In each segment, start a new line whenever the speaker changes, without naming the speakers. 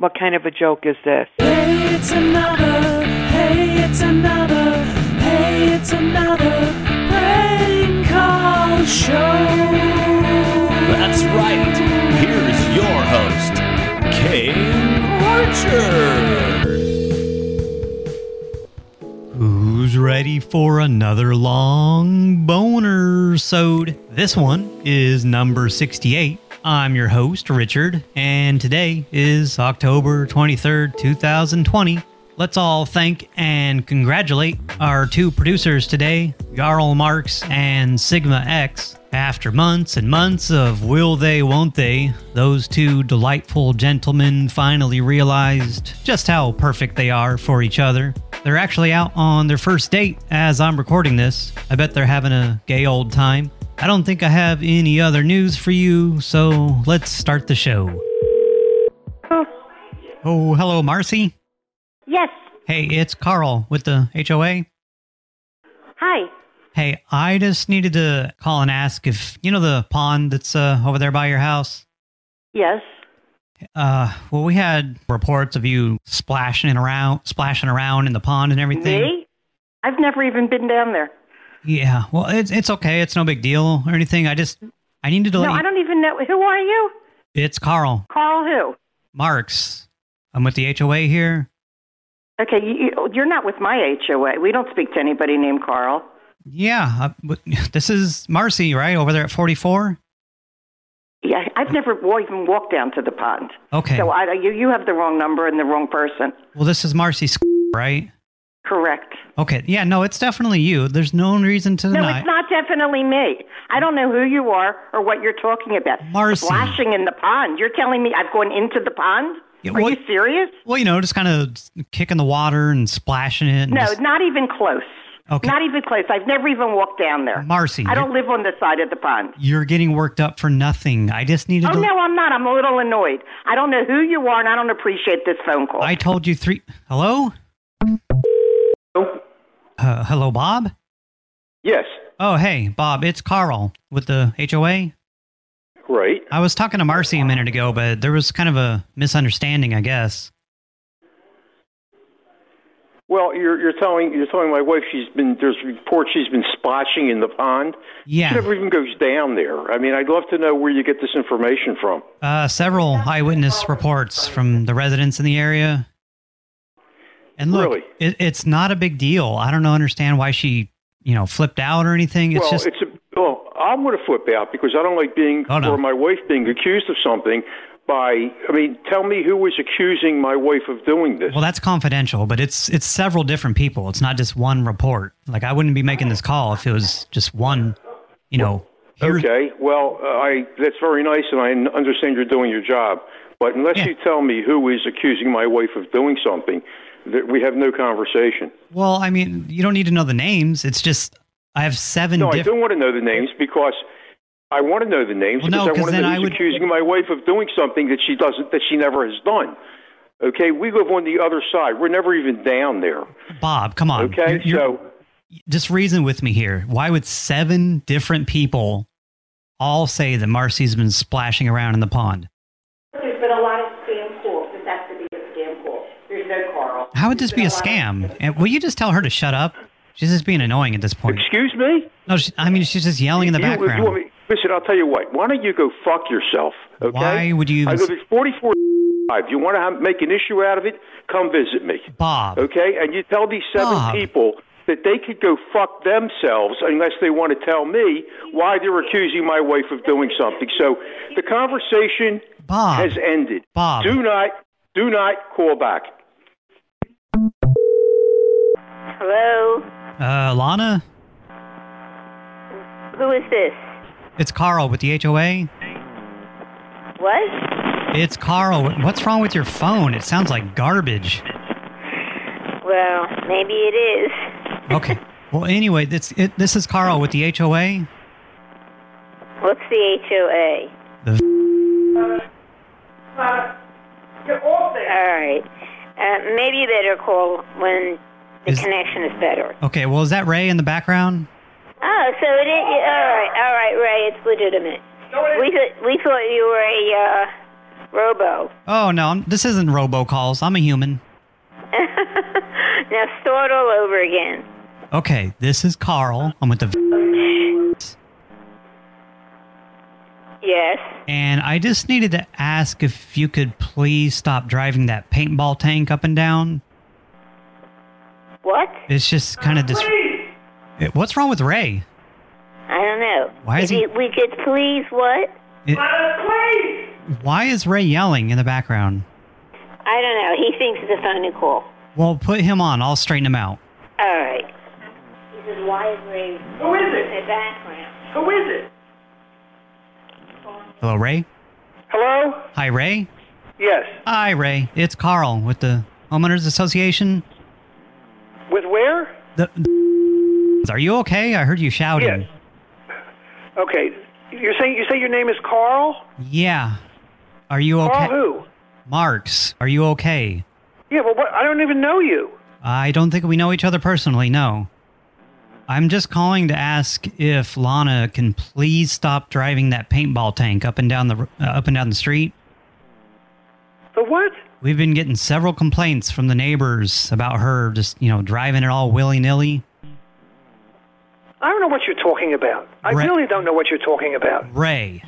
What kind of a joke is this?
Hey, it's another. Hey, it's another. Hey, it's another prank call show.
That's right. Here's your host, Kane Archer.
Who's ready for another long boner sode? This one is number 68. I'm your host, Richard, and today is October 23rd, 2020. Let's all thank and congratulate our two producers today, Jarl Marx and Sigma X. After months and months of will they, won't they, those two delightful gentlemen finally realized just how perfect they are for each other. They're actually out on their first date as I'm recording this. I bet they're having a gay old time. I don't think I have any other news for you, so let's start the show. Oh, hello, Marcy.
Yes.
Hey, it's Carl with the HOA.
Hi.
Hey, I just needed to call and ask if, you know the pond that's uh, over there by your house?
Yes.
Uh, well, we had reports of you splashing around, splashing around in the pond and everything.
Me? I've never even been down there.
Yeah, well, it's it's okay. It's no big deal or anything. I just I needed to
No,
let you,
I don't even know. Who are you?
It's Carl
Carl who?
Marks. I'm with the HOA here.
Okay, you, you- you're not with my HOA. We don't speak to anybody named Carl.
Yeah, but this is Marcy, right over there at 44.
Yeah, I've never even walked down to the pond.
Okay.
So I, you, you have the wrong number and the wrong person.
Well, this is Marcy, right?
Correct.
Okay. Yeah. No, it's definitely you. There's no reason to
No, it's not definitely me. I don't know who you are or what you're talking about.
Marcy.
Splashing in the pond. You're telling me I've gone into the pond?
Yeah,
are you serious?
Well, you know, just kind of kicking the water and splashing it. and
No,
just-
not even close.
Okay.
Not even close. I've never even walked down there.
Marcy,
I don't live on the side of the pond.
you're getting worked up for nothing. I just needed
Oh,
to.
no, I'm not. I'm a little annoyed. I don't know who you are, and I don't appreciate this phone call.
I told you three. Hello? Uh, hello, Bob?
Yes.
Oh, hey, Bob, it's Carl with the HOA.
Right.
I was talking to Marcy a minute ago, but there was kind of a misunderstanding, I guess.
Well, you're you're telling you're telling my wife she's been there's reports she's been splashing in the pond.
Yeah.
She never even goes down there. I mean, I'd love to know where you get this information from.
Uh, several eyewitness reports from the residents in the area. And look,
Really?
it, it's not a big deal. I don't know, understand why she, you know, flipped out or anything. It's
well,
just,
it's a well, I'm going to flip out because I don't like being
Oh, no.
or my wife being accused of something by. I mean, tell me who was accusing my wife of doing this.
well, that's confidential, but it's it's several different people. It's not just one report. Like I wouldn't be making this call if it was just one, you know. here's-
Okay. Well, uh, I that's very nice, and I understand you're doing your job. But unless
Yeah.
you tell me who is accusing my wife of doing something, we have no conversation.
Well, I mean, you don't need to know the names. It's just I have seven
No, I don't want to know the names because I want to know the names
Well, no,
because I want to
then
know
I would-
accusing my wife of doing something that she doesn't that she never has done. Okay, we live on the other side. We're never even down there.
Bob, come on.
Okay,
You're- you're-
so
just reason with me here. Why would seven different people all say that Marcy's been splashing around in the pond?
There's been a lot of scam calls. This has to be a scam call. There's no Carl.
How would this be a scam? And will you just tell her to shut up? She's just being annoying at this point.
excuse me.
No, she, I mean she's just yelling in the
You- you
background.
want me- listen, I'll tell you what. Why don't you go fuck yourself? Okay.
Why would you
I live at 44. If you want to have, make an issue out of it, come visit me.
Bob.
Okay, and you tell these seven
Bob.
people that they could go fuck themselves unless they want to tell me why they're accusing my wife of doing something. So the conversation
Bob.
has ended.
Bob.
Do not, do not call back.
Hello?
Uh, Lana,
Who is this?
it's Carl with the HOA.
What?
It's Carl. What's wrong with your phone? It sounds like garbage.
Well, maybe it is.
Okay. Well, anyway, this it, this is Carl with the HOA.
What's the HOA?
The
All right. Uh, maybe you better call when the
Is-
connection is better.
okay. Well, is that Ray in the background?
Oh, so it is. All right, all right, Ray. It's legitimate. We th- we thought you were a uh,
Robo.
Oh no, I'm, this isn't robocalls. I'm a human.
Now start all over again.
Okay, this is Carl. I'm with the
Yes.
and I just needed to ask if you could please stop driving that paintball tank up and down.
What?
It's just kind of dis. It- eh, What's wrong with Ray?
I don't know.
Why is
if
he-
we could please what?
Eh, uh, it- why is Ray yelling in the background?
I don't know. He thinks it's a phone call.
Well, put him on. I'll straighten him out.
All right. He says, why is Ray
Who is it?
in the background?
Who is it?
Hello, Ray.
Hello?
Hi, Ray.
Yes.
Hi, Ray. It's Carl with the Homeowners Association.
With where?
The, are you okay? I heard you shouting.
Yes. Okay. You're saying you say your name is Carl?
Yeah. Are you okay?
Carl who?
Marks, are you okay?
Yeah, but what? I don't even know you.
I don't think we know each other personally, no. I'm just calling to ask if Lana can please stop driving that paintball tank up and down the uh, up and down the street.
The what?
We've been getting several complaints from the neighbors about her just, you know, driving it all willy-nilly.
I don't know what you're talking about. I
Right.
really don't know what you're talking about.
Ray,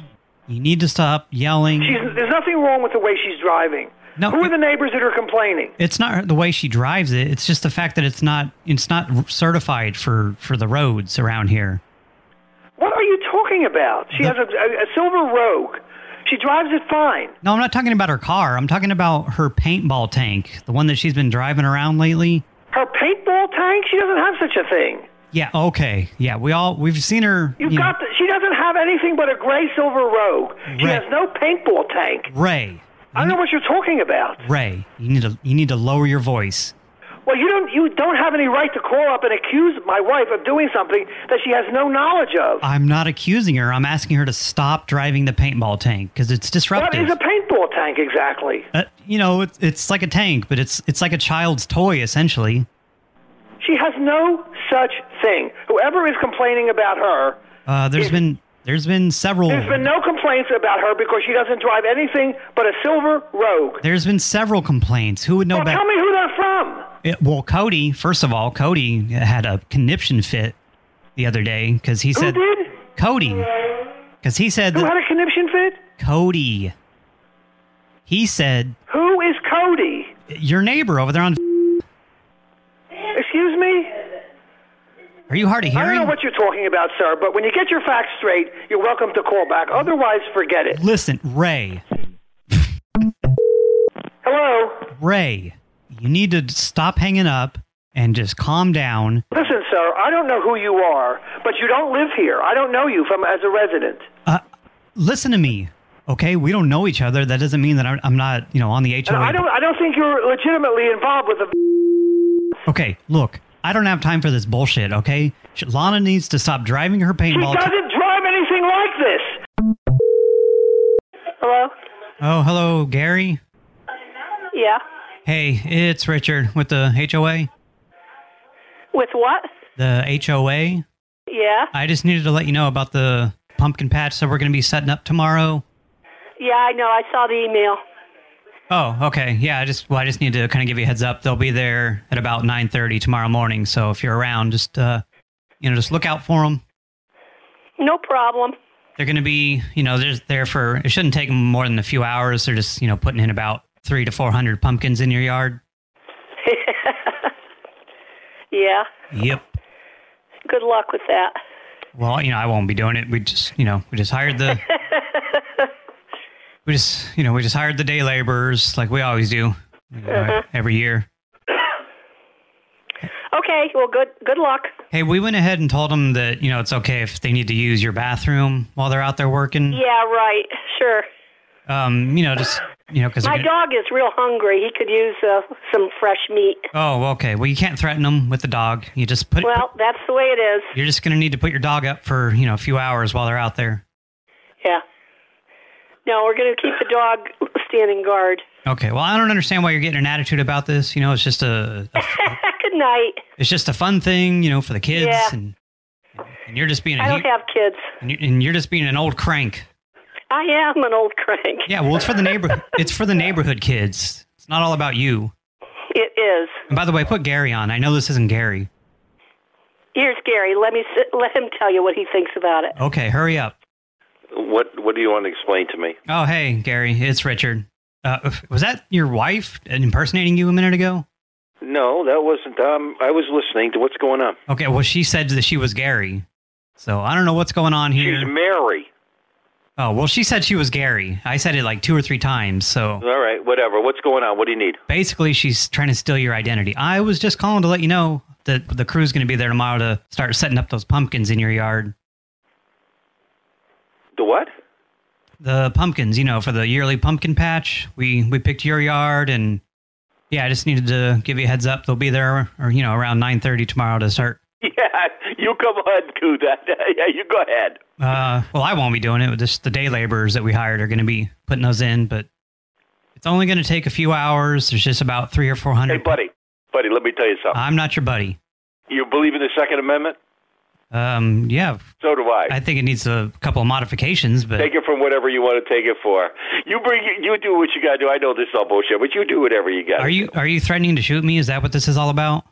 you need to stop yelling.
She's, there's nothing wrong with the way she's driving.
No,
Who are the neighbors that are complaining?
It's not the way she drives it. It's just the fact that it's not it's not certified for for the roads around here.
What are you talking about? She
The-
has a, a, a silver Rogue. She drives it fine.
No, I'm not talking about her car. I'm talking about her paintball tank, the one that she's been driving around lately.
Her paintball tank? She doesn't have such a thing.
Yeah, okay. Yeah, we all we've seen her.
You've
you know-
got. The, she doesn't have anything but a gray silver Rogue. She
Right.
has no paintball tank.
Ray.
I don't know what you're talking about.
Ray, you need to you need to lower your voice.
Well, you don't. You don't have any right to call up and accuse my wife of doing something that she has no knowledge of.
I'm not accusing her. I'm asking her to stop driving the paintball tank because it's
What
disruptive.
is a paintball tank exactly?
uh, you know, it's, it's like a tank, but it's it's like a child's toy essentially.
She has no such thing. Whoever is complaining about her,
Uh, there's
Is-
been there's been several
there's been no complaints about her because she doesn't drive anything but a silver Rogue.
there's been several complaints. Who would know
Well,
better?
tell me who they're from.
It- well, Cody, first of all, Cody had a conniption fit the other day because he
Who
said
did?
Cody because he said
Who had a conniption fit?
Cody. He said
Who is Cody?
your neighbor over there on.
Excuse me?
Are you hard of
I don't know what you're talking about, sir, but when you get your facts straight, you're welcome to call back. Otherwise, forget it.
Listen, Ray,
Hello?
Ray, you need to stop hanging up and just calm down.
Listen, sir, I don't know who you are, but you don't live here. I don't know you from as a resident.
Uh, listen to me, okay? We don't know each other. That doesn't mean that I'm, not, you know, on the HOA.
I don't I don't think you're legitimately involved with the
Okay, look, I don't have time for this bullshit, okay? Sh- Lana needs to stop driving her paintball. t-
doesn't drive anything like this.
Hello?
oh, hello, Gary.
Yeah.
Hey, it's Richard with the HOA.
With what?
The HOA.
Yeah.
I just needed to let you know about the pumpkin patch that we're going to be setting up tomorrow.
Yeah, I know. I saw the email.
Oh, okay. Yeah, I just well, I just need to kind of give you a heads up. They'll be there at about 9:30 tomorrow morning. So if you're around, just uh, you know, just look out for them.
No problem.
They're going to be, you know, they're there for. It shouldn't take them more than a few hours. They're just, you know, putting in about three to four hundred pumpkins in your yard.
yeah.
Yep.
Good luck with that.
Well, you know, I won't be doing it. We just, you know, we just hired the. we just, you know, we just hired the day laborers like we always do you know, every year.
Okay. Well, good. Good luck.
Hey, we went ahead and told them that you know it's okay if they need to use your bathroom while they're out there working.
Yeah. Right. Sure.
Um, you know, just you know, because
My dog is real hungry. He could use uh, some fresh meat.
Oh, okay. Well, you can't threaten them with the dog. You just put.
Well, that's the way it is.
you're just gonna need to put your dog up for you know a few hours while they're out there.
Yeah. No, we're going to keep the dog standing guard.
Okay. Well, I don't understand why you're getting an attitude about this. You know, it's just a, a
Good night.
it's just a fun thing, you know, for the kids,
Yeah.
and and you're just being a
I don't have kids.
and, you, and you're just being an old crank.
I am an old crank.
Yeah, well, it's for the neighborhood. It's for the neighborhood kids. It's not all about you.
It is.
And by the way, put Gary on. I know this isn't Gary.
Here's Gary. Let me sit, let him tell you what he thinks about it.
Okay, hurry up.
What What do you want to explain to me?
Oh, hey, Gary, it's Richard. Uh, was that your wife impersonating you a minute ago?
No, that wasn't. Um, I was listening to what's going on.
Okay, well, she said that she was Gary. So I don't know what's going on here.
She's Mary.
Oh, well, she said she was Gary. I said it like two or three times, so...
All right, whatever. What's going on? What do you need?
Basically, she's trying to steal your identity. I was just calling to let you know that the crew's going to be there tomorrow to start setting up those pumpkins in your yard.
The what?
The pumpkins, you know, for the yearly pumpkin patch. We we picked your yard, and yeah, I just needed to give you a heads up. They'll be there, or you know, around 9.30 tomorrow to start.
Yeah, you come on, that. yeah, you go ahead.
Uh, well, I won't be doing it. Just the day laborers that we hired are going to be putting those in, but it's only going to take a few hours. There's just about three or four hundred.
Hey, buddy, buddy, let me tell you something.
I'm not your buddy.
you believe in the Second Amendment?
Um, yeah,
So do I.
I think it needs a couple of modifications, but
Take it from whatever you want to take it for. You bring, you do what you got to do. I know this is all bullshit, but you do whatever you got.
are you are you threatening to shoot me? Is that what this is all about?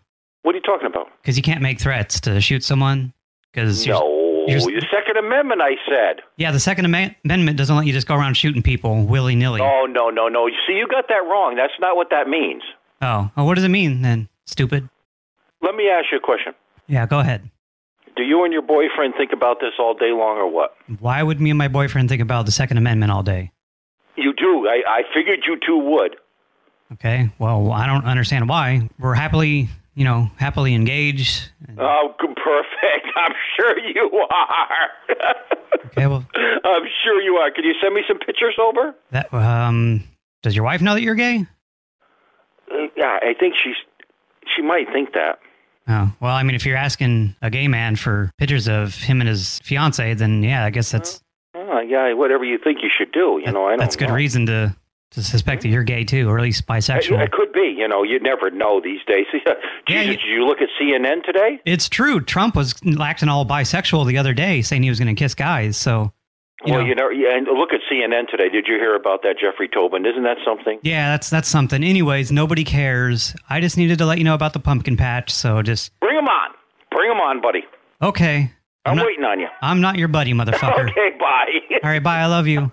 What are you talking about?
Because you can't make threats to shoot someone. Because
No,
you're-
the Second Amendment. I said.
yeah, the Second Amendment doesn't let you just go around shooting people willy nilly.
Oh no, no, no. You see, you got that wrong. That's not what that means.
Oh, well, what does it mean then? Stupid.
Let me ask you a question.
Yeah, go ahead.
Do you and your boyfriend think about this all day long, or what?
Why would me and my boyfriend think about the Second Amendment all day?
You do. I, I figured you two would.
Okay, well, I don't understand why. We're happily, you know, happily engaged.
Oh, perfect. I'm sure you are.
Okay, well,
I'm sure you are. Can you send me some pictures over?
that um, does your wife know that you're gay?
Uh, yeah, I think she's. She might think that.
Oh, well, I mean, if you're asking a gay man for pictures of him and his fiance, then yeah, I guess that's
Oh, yeah, whatever you think you should do. You know, I don't.
that's good
know.
reason to to suspect that you're gay too, or at least bisexual.
it could be. You know, you never know these days.
Yeah, you-
did you look at CNN today?
It's true. Trump was acting all bisexual the other day, saying he was going to kiss guys. So, you
well,
know,
you know, yeah, and look at CNN today. Did you hear about that Jeffrey Toobin? Isn't that something?
yeah, that's that's something. Anyways, nobody cares. I just needed to let you know about the pumpkin patch. So just
Bring him on. Bring him on, buddy.
okay.
I'm,
not,
waiting on you.
I'm not your buddy, motherfucker.
Okay, bye.
All right, bye. I love you.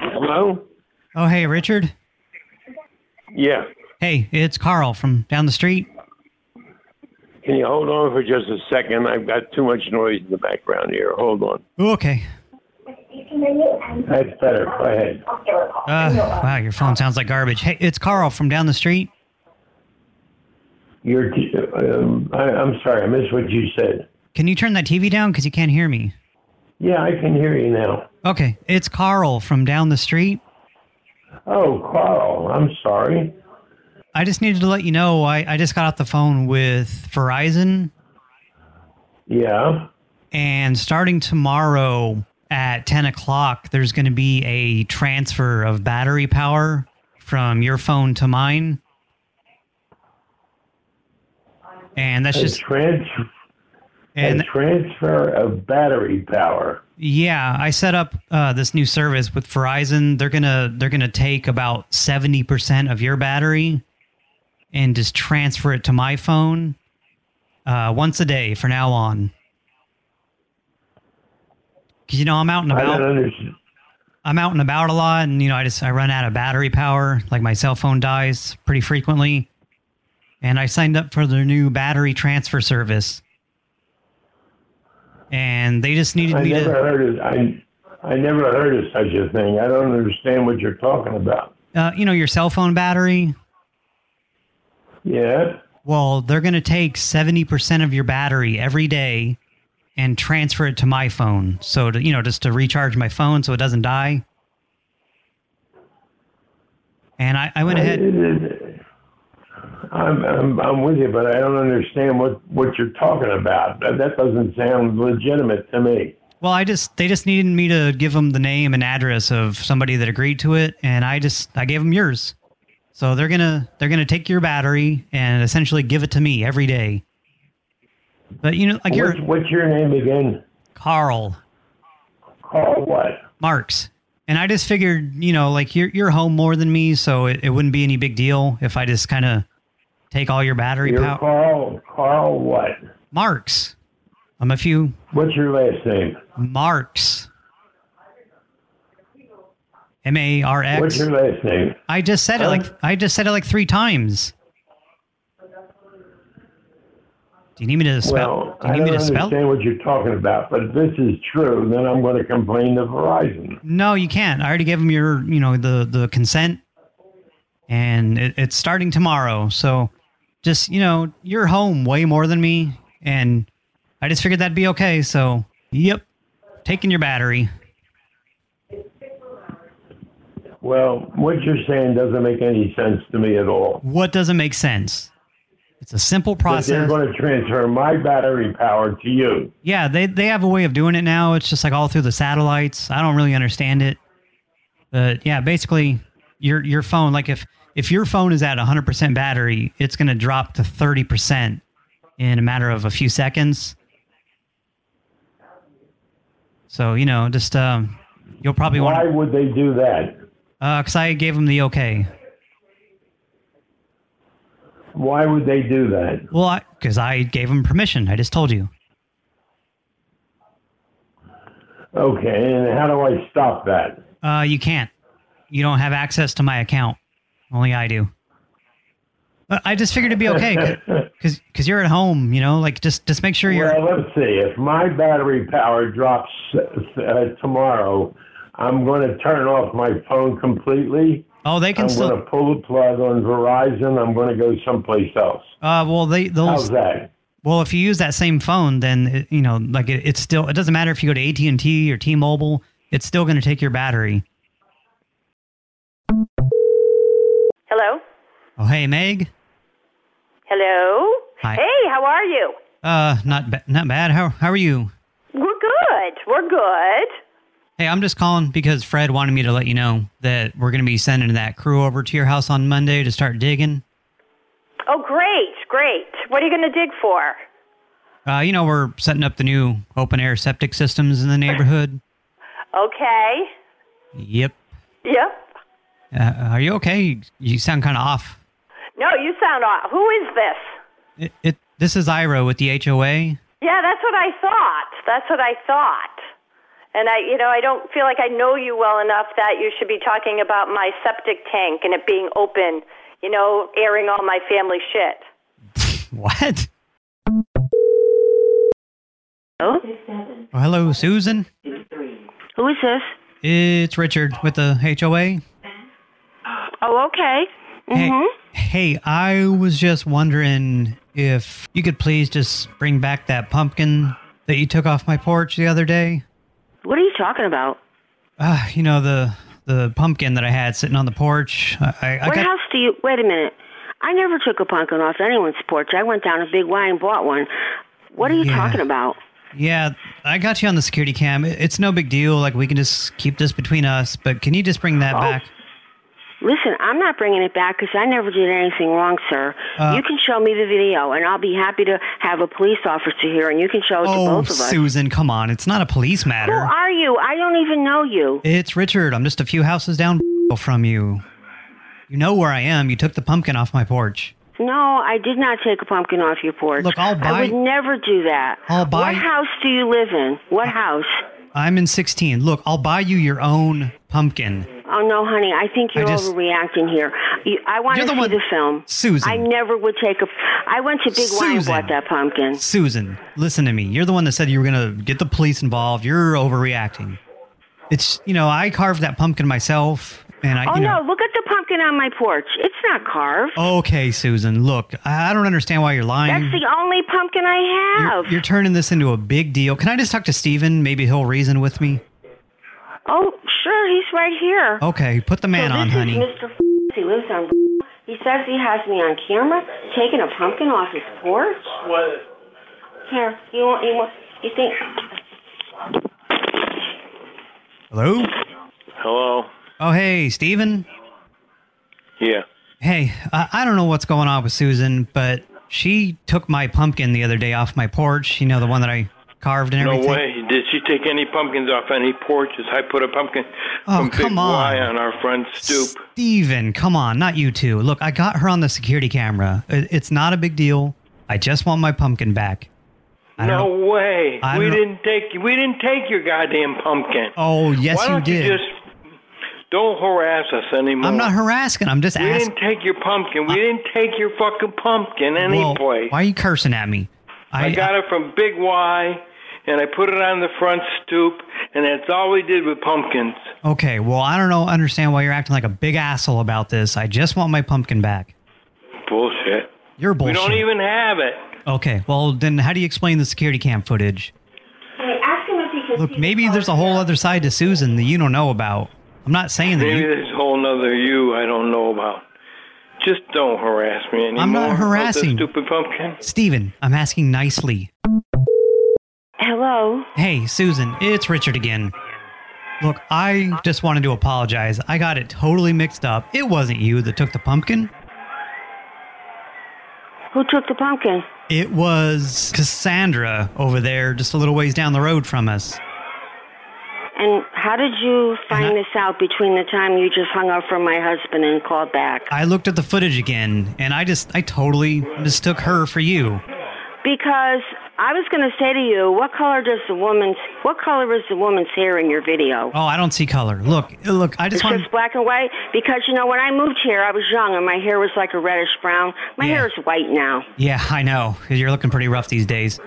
Hello?
Oh, hey, Richard.
Yeah.
Hey, it's Carl from down the street.
Can you hold on for just a second? I've got too much noise in the background here. Hold on.
Okay.
That's better. Go ahead.
Uh, wow, your phone sounds like garbage. Hey, it's Carl from down the street.
You're, um, I, I'm sorry, I missed what you said.
Can you turn that TV down because you can't hear me?
Yeah, I can hear you now.
Okay, it's Carl from down the street.
Oh, Carl, I'm sorry.
I just needed to let you know I, I just got off the phone with Verizon,
Yeah.
and starting tomorrow at 10 o'clock, there's going to be a transfer of battery power from your phone to mine. And that's
A,
just,
trans-
and
a transfer of battery power.
yeah, I set up uh, this new service with Verizon. They're gonna they're gonna take about 70% of your battery and just transfer it to my phone uh, once a day for now on. Because you know I'm out and
I
about. I'm out and about a lot, and you know I just I run out of battery power. Like my cell phone dies pretty frequently, and I signed up for their new battery transfer service. And they just needed
I
me
never
to.
heard of I, I never heard of such a thing. I don't understand what you're talking about.
Uh, you know your cell phone battery.
Yeah.
Well, they're going to take 70% of your battery every day and transfer it to my phone. So, to, you know, just to recharge my phone so it doesn't die. And I, I went ahead.
I'm, I'm I'm with you, but I don't understand what what you're talking about. That, that doesn't sound legitimate to me.
Well, I just they just needed me to give them the name and address of somebody that agreed to it, and I just I gave them yours. So they're gonna they're gonna take your battery and essentially give it to me every day. But you know, like
What's, what's your name again?
Carl.
Carl what?
Marks. And I just figured, you know, like you're you're home more than me, so it, it wouldn't be any big deal if I just kind of take all your battery power.
Carl. Carl what?
Marks. I'm a few
What's your last name?
Marks. M A R
What's your last name?
I just said it like I just said it like three times. Do you need me to spell?
Well,
do you
I don't
me to spell?
understand what you're talking about, but if this is true, then I'm going to complain to Verizon.
No, you can't. I already gave them your, you know, the the consent, and it, it's starting tomorrow. So, just you know, you're home way more than me, and I just figured that'd be okay. So, yep, taking your battery.
Well, what you're saying doesn't make any sense to me at all.
What doesn't make sense? It's a simple
But they're going to transfer my battery power to you.
Yeah, they they have a way of doing it now. It's just like all through the satellites. I don't really understand it, but yeah, basically, your your phone, like if if your phone is at 100% battery, it's going to drop to 30% in a matter of a few seconds. So you know, just um, you'll probably
Why
want
would they do that?
Because I gave them the okay.
Why would they do that?
Well, because I, gave them permission. I just told you.
Okay, and how do I stop that?
Uh, you can't. You don't have access to my account. Only I do. But I just figured it'd be okay because because you're at home. You know, like just just make sure you're.
Well, let's see. If my battery power drops uh, tomorrow, I'm going to turn off my phone completely.
oh, they can
I'm
still.
going to pull the plug on Verizon. I'm going to go someplace else.
Uh, well, they they'll.
How's that?
Well, if you use that same phone, then it, you know, like it, it's still. It doesn't matter if you go to AT and T or T-Mobile. It's still going to take your battery.
Hello?
Oh, hey, Meg.
Hello?
Hi.
Hey, how are you?
Uh, not ba- not bad. How how are you?
We're good. We're good.
Hey, I'm just calling because Fred wanted me to let you know that we're going to be sending that crew over to your house on Monday to start digging.
Oh, great, great. What are you going to dig for?
Uh, you know, we're setting up the new open air septic systems in the neighborhood.
Okay.
Yep.
Yep.
Uh, are you okay? You sound kind of off.
No, you sound off. Who is this?
It, it. This is Ira with the HOA.
Yeah, that's what I thought. That's what I thought. And I, you know, I don't feel like I know you well enough that you should be talking about my septic tank and it being open, you know, airing all my family shit.
What?
Oh?
Oh, hello, Susan.
Who is this?
It's Richard with the HOA.
Oh, okay.
Hey,
Mhm.
hey, I was just wondering if you could please just bring back that pumpkin that you took off my porch the other day.
What are you talking about?
Uh, you know the the pumpkin that I had sitting on the porch. I, I, I
what
got
house do you? Wait a minute. I never took a pumpkin off anyone's porch. I went down to Big Y and bought one. What are you
Yeah.
talking about?
yeah, I got you on the security cam. It's no big deal. Like we can just keep this between us. But can you just bring that
Oh.
back?
Listen, I'm not bringing it back because I never did anything wrong, sir.
Uh,
you can show me the video, and I'll be happy to have a police officer here, and you can show it to
Oh,
both of us.
Susan, come on! It's not a police matter.
Who are you? I don't even know you.
It's Richard. I'm just a few houses down from you. You know where I am. You took the pumpkin off my porch.
No, I did not take a pumpkin off your porch.
Look, I'll buy...
I would never do that.
I'll buy-
What house do you live in? What house?
I'm in 16. Look, I'll buy you your own pumpkin.
Oh no, honey! I think you're
I just-
overreacting here. You, I want to
the
see
one-
the film.
Susan.
I never would take a. I went to Big Y and bought that pumpkin.
Susan, listen to me. You're the one that said you were going to get the police involved. You're overreacting. It's, you know, I carved that pumpkin myself, and I,
Oh
you know.
no! Look at the pumpkin on my porch. It's not carved.
Okay, Susan, look, I I don't understand why you're lying.
That's the only pumpkin I have.
you're, you're turning this into a big deal. Can I just talk to Steven? Maybe he'll reason with me.
Oh, sure, he's right here.
Okay, put the man
so
on,
this
honey.
is Mr. He lives on. He says he has me on camera taking a pumpkin off his porch.
What?
Here, you want? You want? You think?
Hello?
Hello.
Oh, hey, Steven?
Yeah.
Hey, I, I don't know what's going on with Susan, but she took my pumpkin the other day off my porch. You know, the one that I carved and
No
everything.
way.
Did she take any pumpkins off any porches? I put a pumpkin
Oh,
from Big
on.
Y on our front stoop.
Steven, come on, not you two. Look, I got her on the security camera. It's not a big deal. I just want my pumpkin back. I
No way.
I
We didn't take we didn't take your goddamn pumpkin.
Oh, yes,
Why
you
don't
did.
You just don't harass us anymore.
I'm not harassing. I'm just
We
asking.
We didn't take your pumpkin. We didn't take your fucking pumpkin any
Well, why are you cursing at me?
I, got it from Big Y, and I put it on the front stoop, and that's all we did with pumpkins.
Okay, well, I don't know, understand why you're acting like a big asshole about this. I just want my pumpkin back.
Bullshit.
You're bullshit.
We don't even have it.
Okay, well, then how do you explain the security cam footage? Look, maybe there's a whole other side to Susan that you don't know about. I'm not saying that
Maybe there's a whole nother you I don't know about. Just don't harass me anymore.
I'm not harassing.
stupid pumpkin.
Steven, I'm asking nicely.
Hello?
Hey, Susan, it's Richard again. Look, I just wanted to apologize. I got it totally mixed up. It wasn't you that took the pumpkin.
Who took the pumpkin?
It was Cassandra over there, just a little ways down the road from us.
And how did you find this out between the time you just hung up from my husband and called back?
I looked at the footage again, and I just, I totally mistook her for you.
Because I was going to say to you, what color does the woman's what color is the woman's hair in your video?
Oh, I don't see color. Look, look, I just
It's
want.
just black and white because you know when I moved here I was young and my hair was like a reddish brown. My
Yeah.
hair is white now.
Yeah, I know. You're looking pretty rough these days.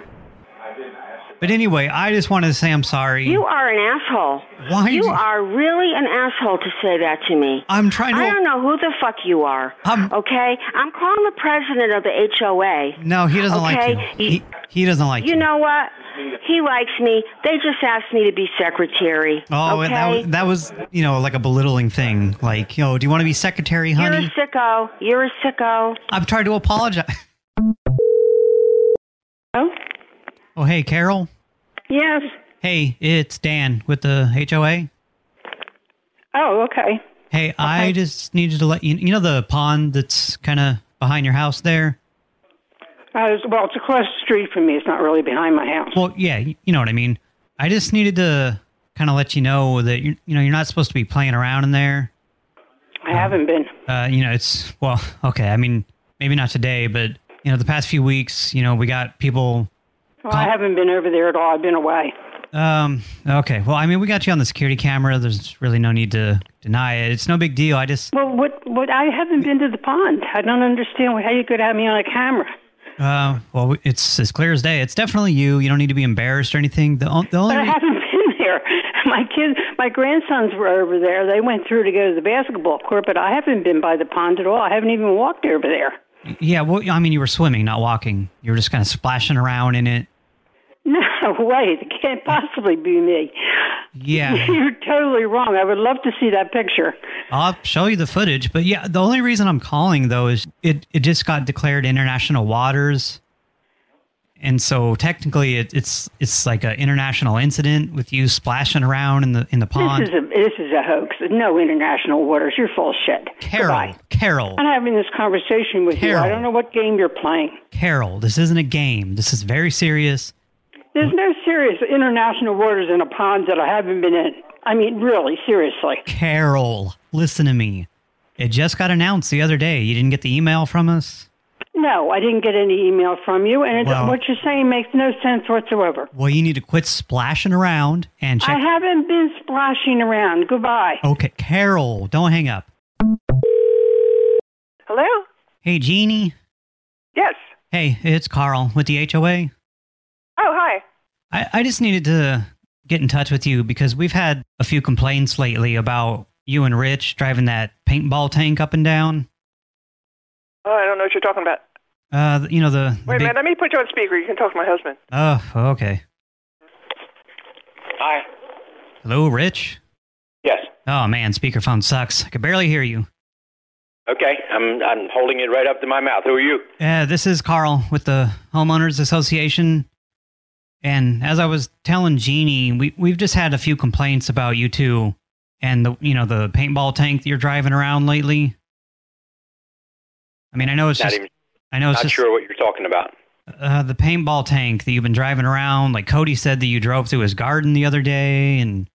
But anyway, I just wanted to say I'm sorry.
You are an asshole.
Why
You
do-
are really an asshole to say that to me.
I'm trying to.
I don't know who the fuck you are. okay, I'm calling the president of the HOA.
No, he doesn't like
okay?
you. He, he doesn't like
You
you.
know what? He likes me. They just asked me to be secretary.
Oh,
okay?
that, was- that was, you know, like a belittling thing. Like, yo, do you want to be secretary, honey?
You're a sicko. You're a sicko.
I'm trying to apologize.
Oh?
Oh, hey, Carol.
Yes.
Hey, it's Dan with the HOA.
Oh, okay.
Hey, I just needed to let you, you know the pond that's kind of behind your house there?
Uh, well, it's across the street from me. It's not really behind my house.
Well, yeah, you know what I mean. I just needed to kind of let you know that you you know you're not supposed to be playing around in there.
I haven't been.
Uh, you know, it's well, okay. I mean, maybe not today, but you know, the past few weeks, you know, we got people.
Well, I haven't been over there at all. I've been away.
Um, okay, well, I mean, we got you on the security camera. There's really no need to deny it. It's no big deal. I just,
Well, what? What? I haven't been to the pond. I don't understand how you could have me on a camera.
uh, well, it's as clear as day. It's definitely you. You don't need to be embarrassed or anything. The, the only
But I haven't been there. My kids, my grandsons were over there. They went through to go to the basketball court, but I haven't been by the pond at all. I haven't even walked over there.
yeah, well, I mean, you were swimming, not walking. You were just kind of splashing around in it.
No way. It can't possibly be me.
Yeah.
You're totally wrong. I would love to see that picture.
I'll show you the footage, but yeah, the only reason I'm calling though is it it just got declared international waters, and so technically it, it's it's like an international incident with you splashing around in the in the pond.
This is a this is a hoax. No international waters. You're full of shit.
Carol,
Goodbye.
Carol,
I'm having this conversation with you. I don't know what game you're playing.
Carol, this isn't a game. This is very serious.
There's no serious international waters in a pond that I haven't been in. I mean, really, seriously.
Carol, listen to me. It just got announced the other day. You didn't get the email from us?
No, I didn't get any email from you, and it,
Well-
what you're saying makes no sense whatsoever.
Well, you need to quit splashing around and check.
I haven't been splashing around. Goodbye.
Okay, Carol, don't hang up.
Hello?
Hey, Jeannie.
Yes.
Hey, it's Carl with the HOA.
Hi.
I, I just needed to get in touch with you because we've had a few complaints lately about you and Rich driving that paintball tank up and down.
Oh, I don't know what you're talking about.
Uh, you know the. the
Wait a
big-
minute. Let me put you on speaker. You can talk to my husband.
Oh, okay.
Hi.
Hello, Rich.
Yes.
Oh man, speakerphone sucks. I could barely hear you.
Okay. I'm I'm holding it right up to my mouth. Who are you?
Uh, this is Carl with the Homeowners Association. And as I was telling Jeannie, we we've just had a few complaints about you two and the you know the paintball tank that you're driving around lately. I mean, I know it's
Not
just
even-
I know it's
Not
just
sure what you're talking about.
Uh, the paintball tank that you've been driving around. Like Cody said that you drove through his garden the other day, and,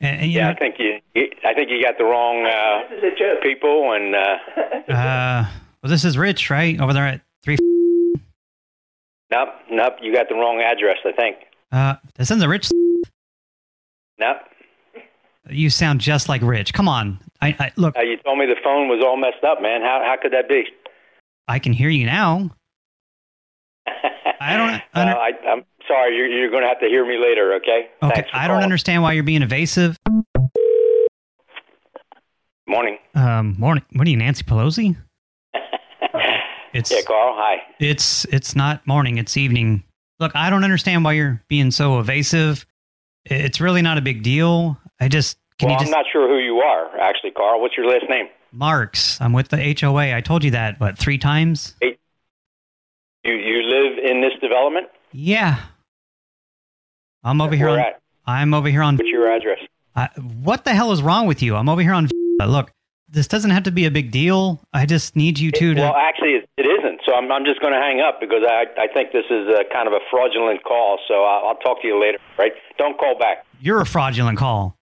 and, and, you
Yeah, I think you, you I think you got the wrong uh, people, and uh,
uh, well, this is Rich, right over there at three.
Nope, nope, you got the wrong address. I think.
Uh, this isn't Rich.
Nope.
You sound just like Rich. Come on, I, I look.
Uh, you told me the phone was all messed up, man. How how could that be?
I can hear you now.
I don't. uh, I, I'm sorry. You're you're going to have to hear me later. Okay.
Okay, I don't understand why you're being evasive.
Morning.
Um, morning. What are you, Nancy Pelosi? It's
yeah, Carl. Hi.
It's it's not morning. It's evening. Look, I don't understand why you're being so evasive. It's really not a big deal. I just can
well,
you just
I'm not sure who you are, actually, Carl. What's your last name?
Marks. I'm with the HOA. I told you that what three times?
You you live in this development?
Yeah. I'm over here on.
at?
I'm over here on.
What's your address?
I, what the hell is wrong with you? I'm over here on. Look, this doesn't have to be a big deal. I just need you two to.
Well, actually, it, it isn't. So I'm I'm just going to hang up because I I think this is a kind of a fraudulent call. So I'll, I'll talk to you later. Right? Don't call back.
You're a fraudulent call.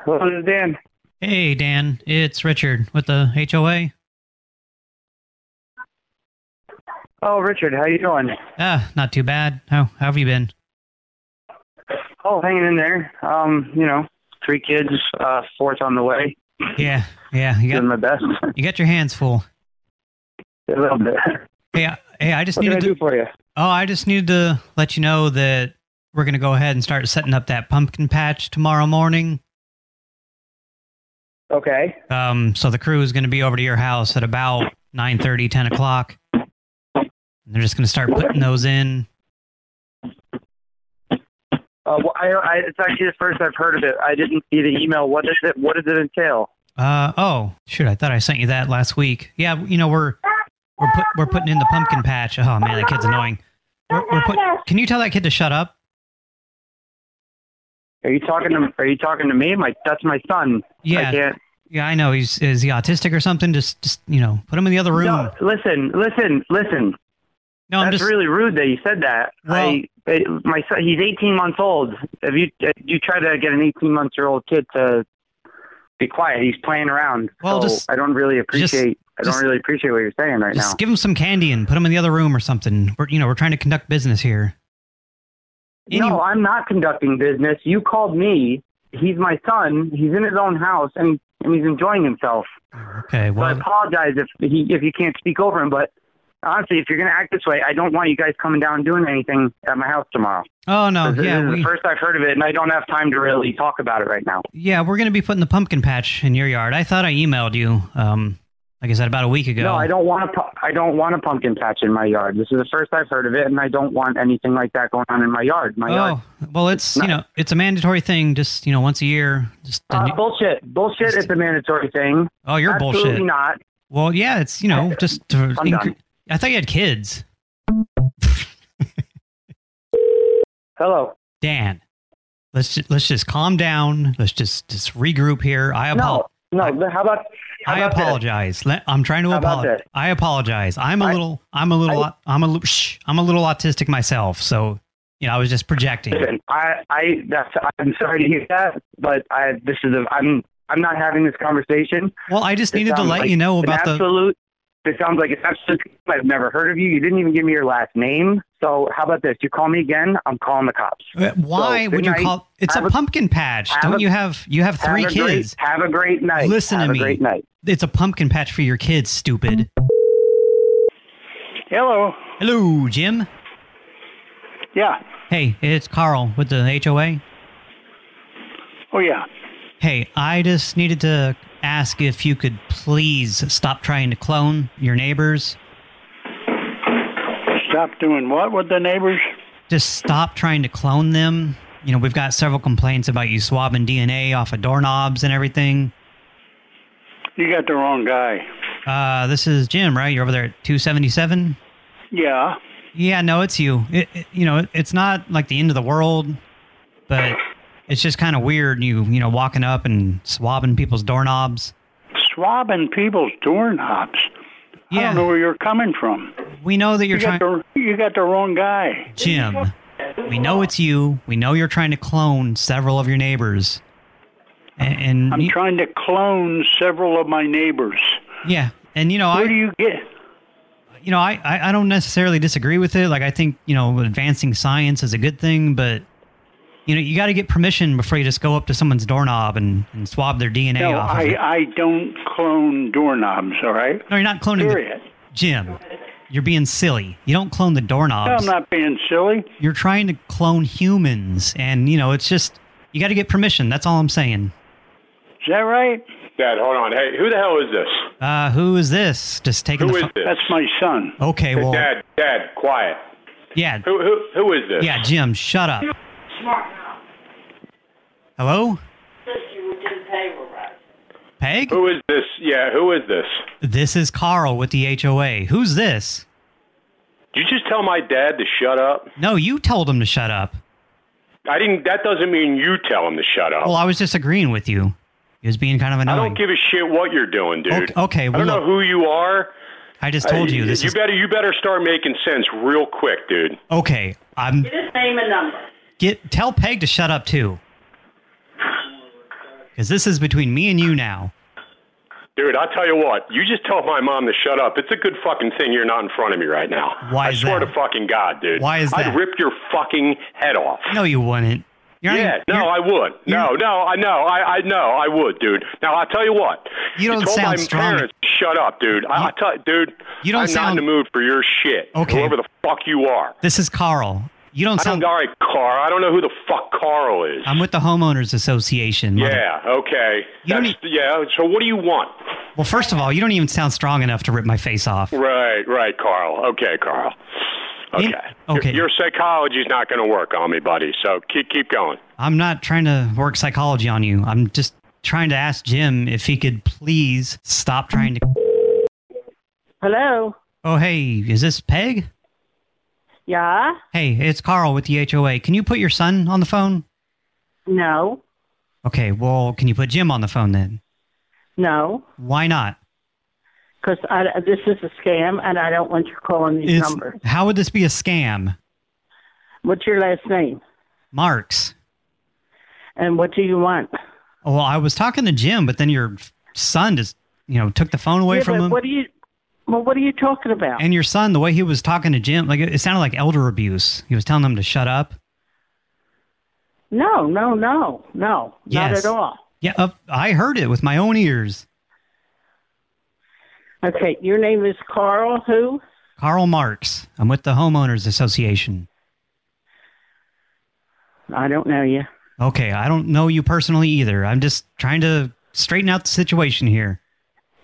Hello, this is Dan.
Hey, Dan. It's Richard with the HOA.
Oh, Richard, how you doing?
Ah, not too bad. How, how have you been?
Oh, hanging in there. Um, you know, three kids, uh, fourth on the way.
Yeah, yeah. You got
Doing my best.
You got your hands full.
A little bit.
Hey, I- hey, I just
What
needed to.
do for you?
Oh, I just needed to let you know that we're gonna go ahead and start setting up that pumpkin patch tomorrow morning.
Okay.
Um, so the crew is gonna be over to your house at about nine thirty, ten o'clock. And they're just gonna start putting those in.
Uh, well, I, I, it's actually the first I've heard of it. I didn't see the email. What is it? What does it entail?
Uh oh, shoot! I thought I sent you that last week. Yeah, you know we're we're put, we're putting in the pumpkin patch. Oh man, that kid's annoying. We're, we're put, can you tell that kid to shut up?
Are you talking to? Are you talking to me? My that's my son.
Yeah,
I can't.
yeah, I know. He's is he autistic or something? Just just you know, put him in the other room.
No, listen, listen, listen.
No, I'm
That's
just-
really rude that you said that.
Well-
I, I, my son, he's 18 months old. If you if you try to get an 18 month year old kid to be quiet, he's playing around.
Well,
so
just-
I don't really appreciate. I
just-
don't really appreciate what you're saying right now.
Just
now.
give him some candy and put him in the other room or something. We're you know we're trying to conduct business here.
No, I'm not conducting business. You called me. He's my son. He's in his own house and and he's enjoying himself.
Okay,
So I apologize if he if you can't speak over him, but honestly, if you're going to act this way, I don't want you guys coming down and doing anything at my house tomorrow.
oh no,
this
yeah,
is
we,
the first I've heard of it, and I don't have time to really talk about it right now.
yeah, we're gonna be putting the pumpkin patch in your yard. I thought I emailed you, um, like I said about a week ago.
No, I don't want a I don't want a pumpkin patch in my yard. This is the first I've heard of it, and I don't want anything like that going on in my yard. My yard.
Oh, well, it's you know it's a mandatory thing. Just you know once a year. Just
Uh,
new-
bullshit. Bullshit. It's a mandatory thing.
oh, you're
Absolutely
bullshit.
not.
Well, yeah, it's you know just to
done.
I thought you had kids.
Hello.
Dan, let's just, let's just calm down. Let's just just regroup here. I
No,
apologize.
no. How about?
I apologize. I'm trying to apologize. I apologize. I'm a
I-
little. I'm a little.
I-
I'm a little. Shh, I'm a little autistic myself. So, you know, I was just projecting.
Listen, I, I, that's, I'm sorry to hear that, but I, this is a, I'm, I'm not having this conversation.
Well, I just needed to let
like
you know about the.
absolute. It sounds like it's absolute. I've never heard of you. You didn't even give me your last name. So how about this? You call me again. I'm calling the cops.
Uh, Why
So,
would you
night.
call? It's a pumpkin patch. Don't
a-
you have? You have three
have a great-
kids.
have a great night.
Listen
Have
to
a
me.
great night.
It's a pumpkin patch for your kids. Stupid.
Hello.
Hello, Jim.
Yeah.
Hey, it's Carl with the HOA.
Oh yeah.
Hey, I just needed to ask if you could please stop trying to clone your neighbors.
Stop doing what with the neighbors?
Just stop trying to clone them. You know, we've got several complaints about you swabbing DNA off of doorknobs and everything.
You got the wrong guy.
Uh, this is Jim, right? You're over there at 277?
Yeah.
Yeah, no, it's you. It, it- you know, it, it's not like the end of the world, but it's just kind of weird. You, you know, walking up and swabbing people's doorknobs.
Swabbing people's doorknobs.
I
Yeah.
don't know where you're coming from.
We know that you're
you
trying.
The, you got the wrong guy.
Jim, we know it's you. We know you're trying to clone several of your neighbors. And, and
I'm trying to clone several of my neighbors.
yeah, and you know,
Where
I
do you get?
you know, I, I I don't necessarily disagree with it. Like I think you know, advancing science is a good thing, but you know, you got to get permission before you just go up to someone's doorknob and, and swab their DNA
No,
off. of
I. I don't clone doorknobs, all right?
No, you're not cloning the-
Period.
Jim, you're being silly. You don't clone the
No,
doorknobs.
I'm not being silly.
You're trying to clone humans, and you know, it's just you got to get permission. That's all I'm saying.
Is that right?
Dad, hold on. Hey, who the hell is this?
Uh, who is this? Just taking
Who
the
is
pho-
this?
That's my son.
Okay,
Hey,
well,
Dad, Dad, quiet.
yeah,
Who who who is this?
yeah, Jim, shut up. Hello, Peg.
Who is this? Yeah, who is this?
This is Carl with the HOA. Who's this?
Did you just tell my dad to shut up?
No, you told him to shut up.
I didn't. That doesn't mean you tell him to shut up.
Well, I was disagreeing with you. He was being kind of annoying.
I don't give a shit what you're doing, dude.
Okay, okay,
I don't know who you are.
I just told
Uh,
you this
you
is
better you better start making sense real quick, dude.
okay. I'm
His name and number.
get tell Peg to shut up too, because this is between me and you now.
Dude, I'll tell you what. You just tell my mom to shut up. It's a good fucking thing you're not in front of me right now.
Why
I
is
swear
that?
to fucking God, dude.
Why is that?
I'd rip your fucking head off.
No, you wouldn't. You're
yeah,
even-
no, I would. No, no, I know, I, I know, I would, dude. Now I'll tell you what.
You don't
told
sound
my
strong.
parents, shut up, dude. I, I tell, dude.
You don't
I'm
sound-
not in the mood for your shit.
Okay.
Whoever the fuck you are.
This is Carl. You don't sound.
don't, all right, Carl. I don't know who the fuck Carl is.
I'm with the homeowners association. mother-
yeah, okay.
You don't e-
yeah. So what do you want?
Well, first of all, you don't even sound strong enough to rip my face off.
Right, right, Carl. Okay, Carl. Okay.
okay.
Your, your psychology's not going to work on me, buddy. So keep keep going.
I'm not trying to work psychology on you. I'm just trying to ask Jim if he could please stop trying to.
Hello.
Oh, hey, is this Peg?
Yeah.
Hey, it's Carl with the HOA. Can you put your son on the phone?
No.
Okay, well, can you put Jim on the phone then?
No.
Why not?
Because this is a scam, and I don't want you calling these
It's-
numbers.
How would this be a scam?
What's your last name?
Marks.
And what do you want?
Well, I was talking to Jim, but then your son just, you know, took the phone away
yeah,
from him.
What are you? Well, what are you talking about?
And your son, the way he was talking to Jim, like it sounded like elder abuse. He was telling them to shut up.
no, no, no, no, not at all.
Yeah, uh, I heard it with my own ears.
Okay, your name is Carl. Who?
Carl Marks. I'm with the homeowners association.
I don't know you.
Okay, I don't know you personally either. I'm just trying to straighten out the situation here.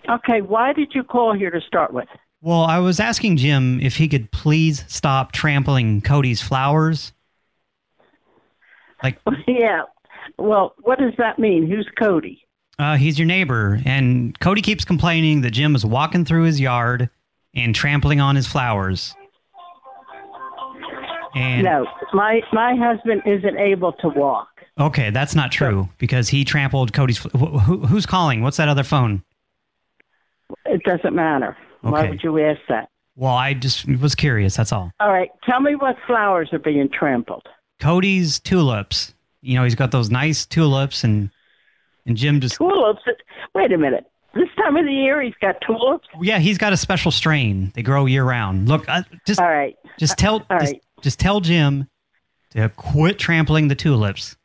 Okay, why did you call here to start with?
Well, I was asking Jim if he could please stop trampling Cody's flowers. Like,
yeah. Well, what does that mean? Who's Cody?
Uh, he's your neighbor, and Cody keeps complaining that Jim is walking through his yard and trampling on his flowers. And
no, my my husband isn't able to walk.
okay, that's not true because he trampled Cody's. Fl- wh- who, who's calling? What's that other phone?
It doesn't matter. Why would you ask that?
Well, I just was curious. That's all.
All right, tell me what flowers are being trampled.
Cody's tulips. You know, he's got those nice tulips, and and Jim just
Tulips? Wait a minute. This time of the year, he's got tulips.
yeah, he's got a special strain. They grow year round. Look, I, just
all right,
just uh, tell
all
just, just tell Jim to quit trampling the tulips.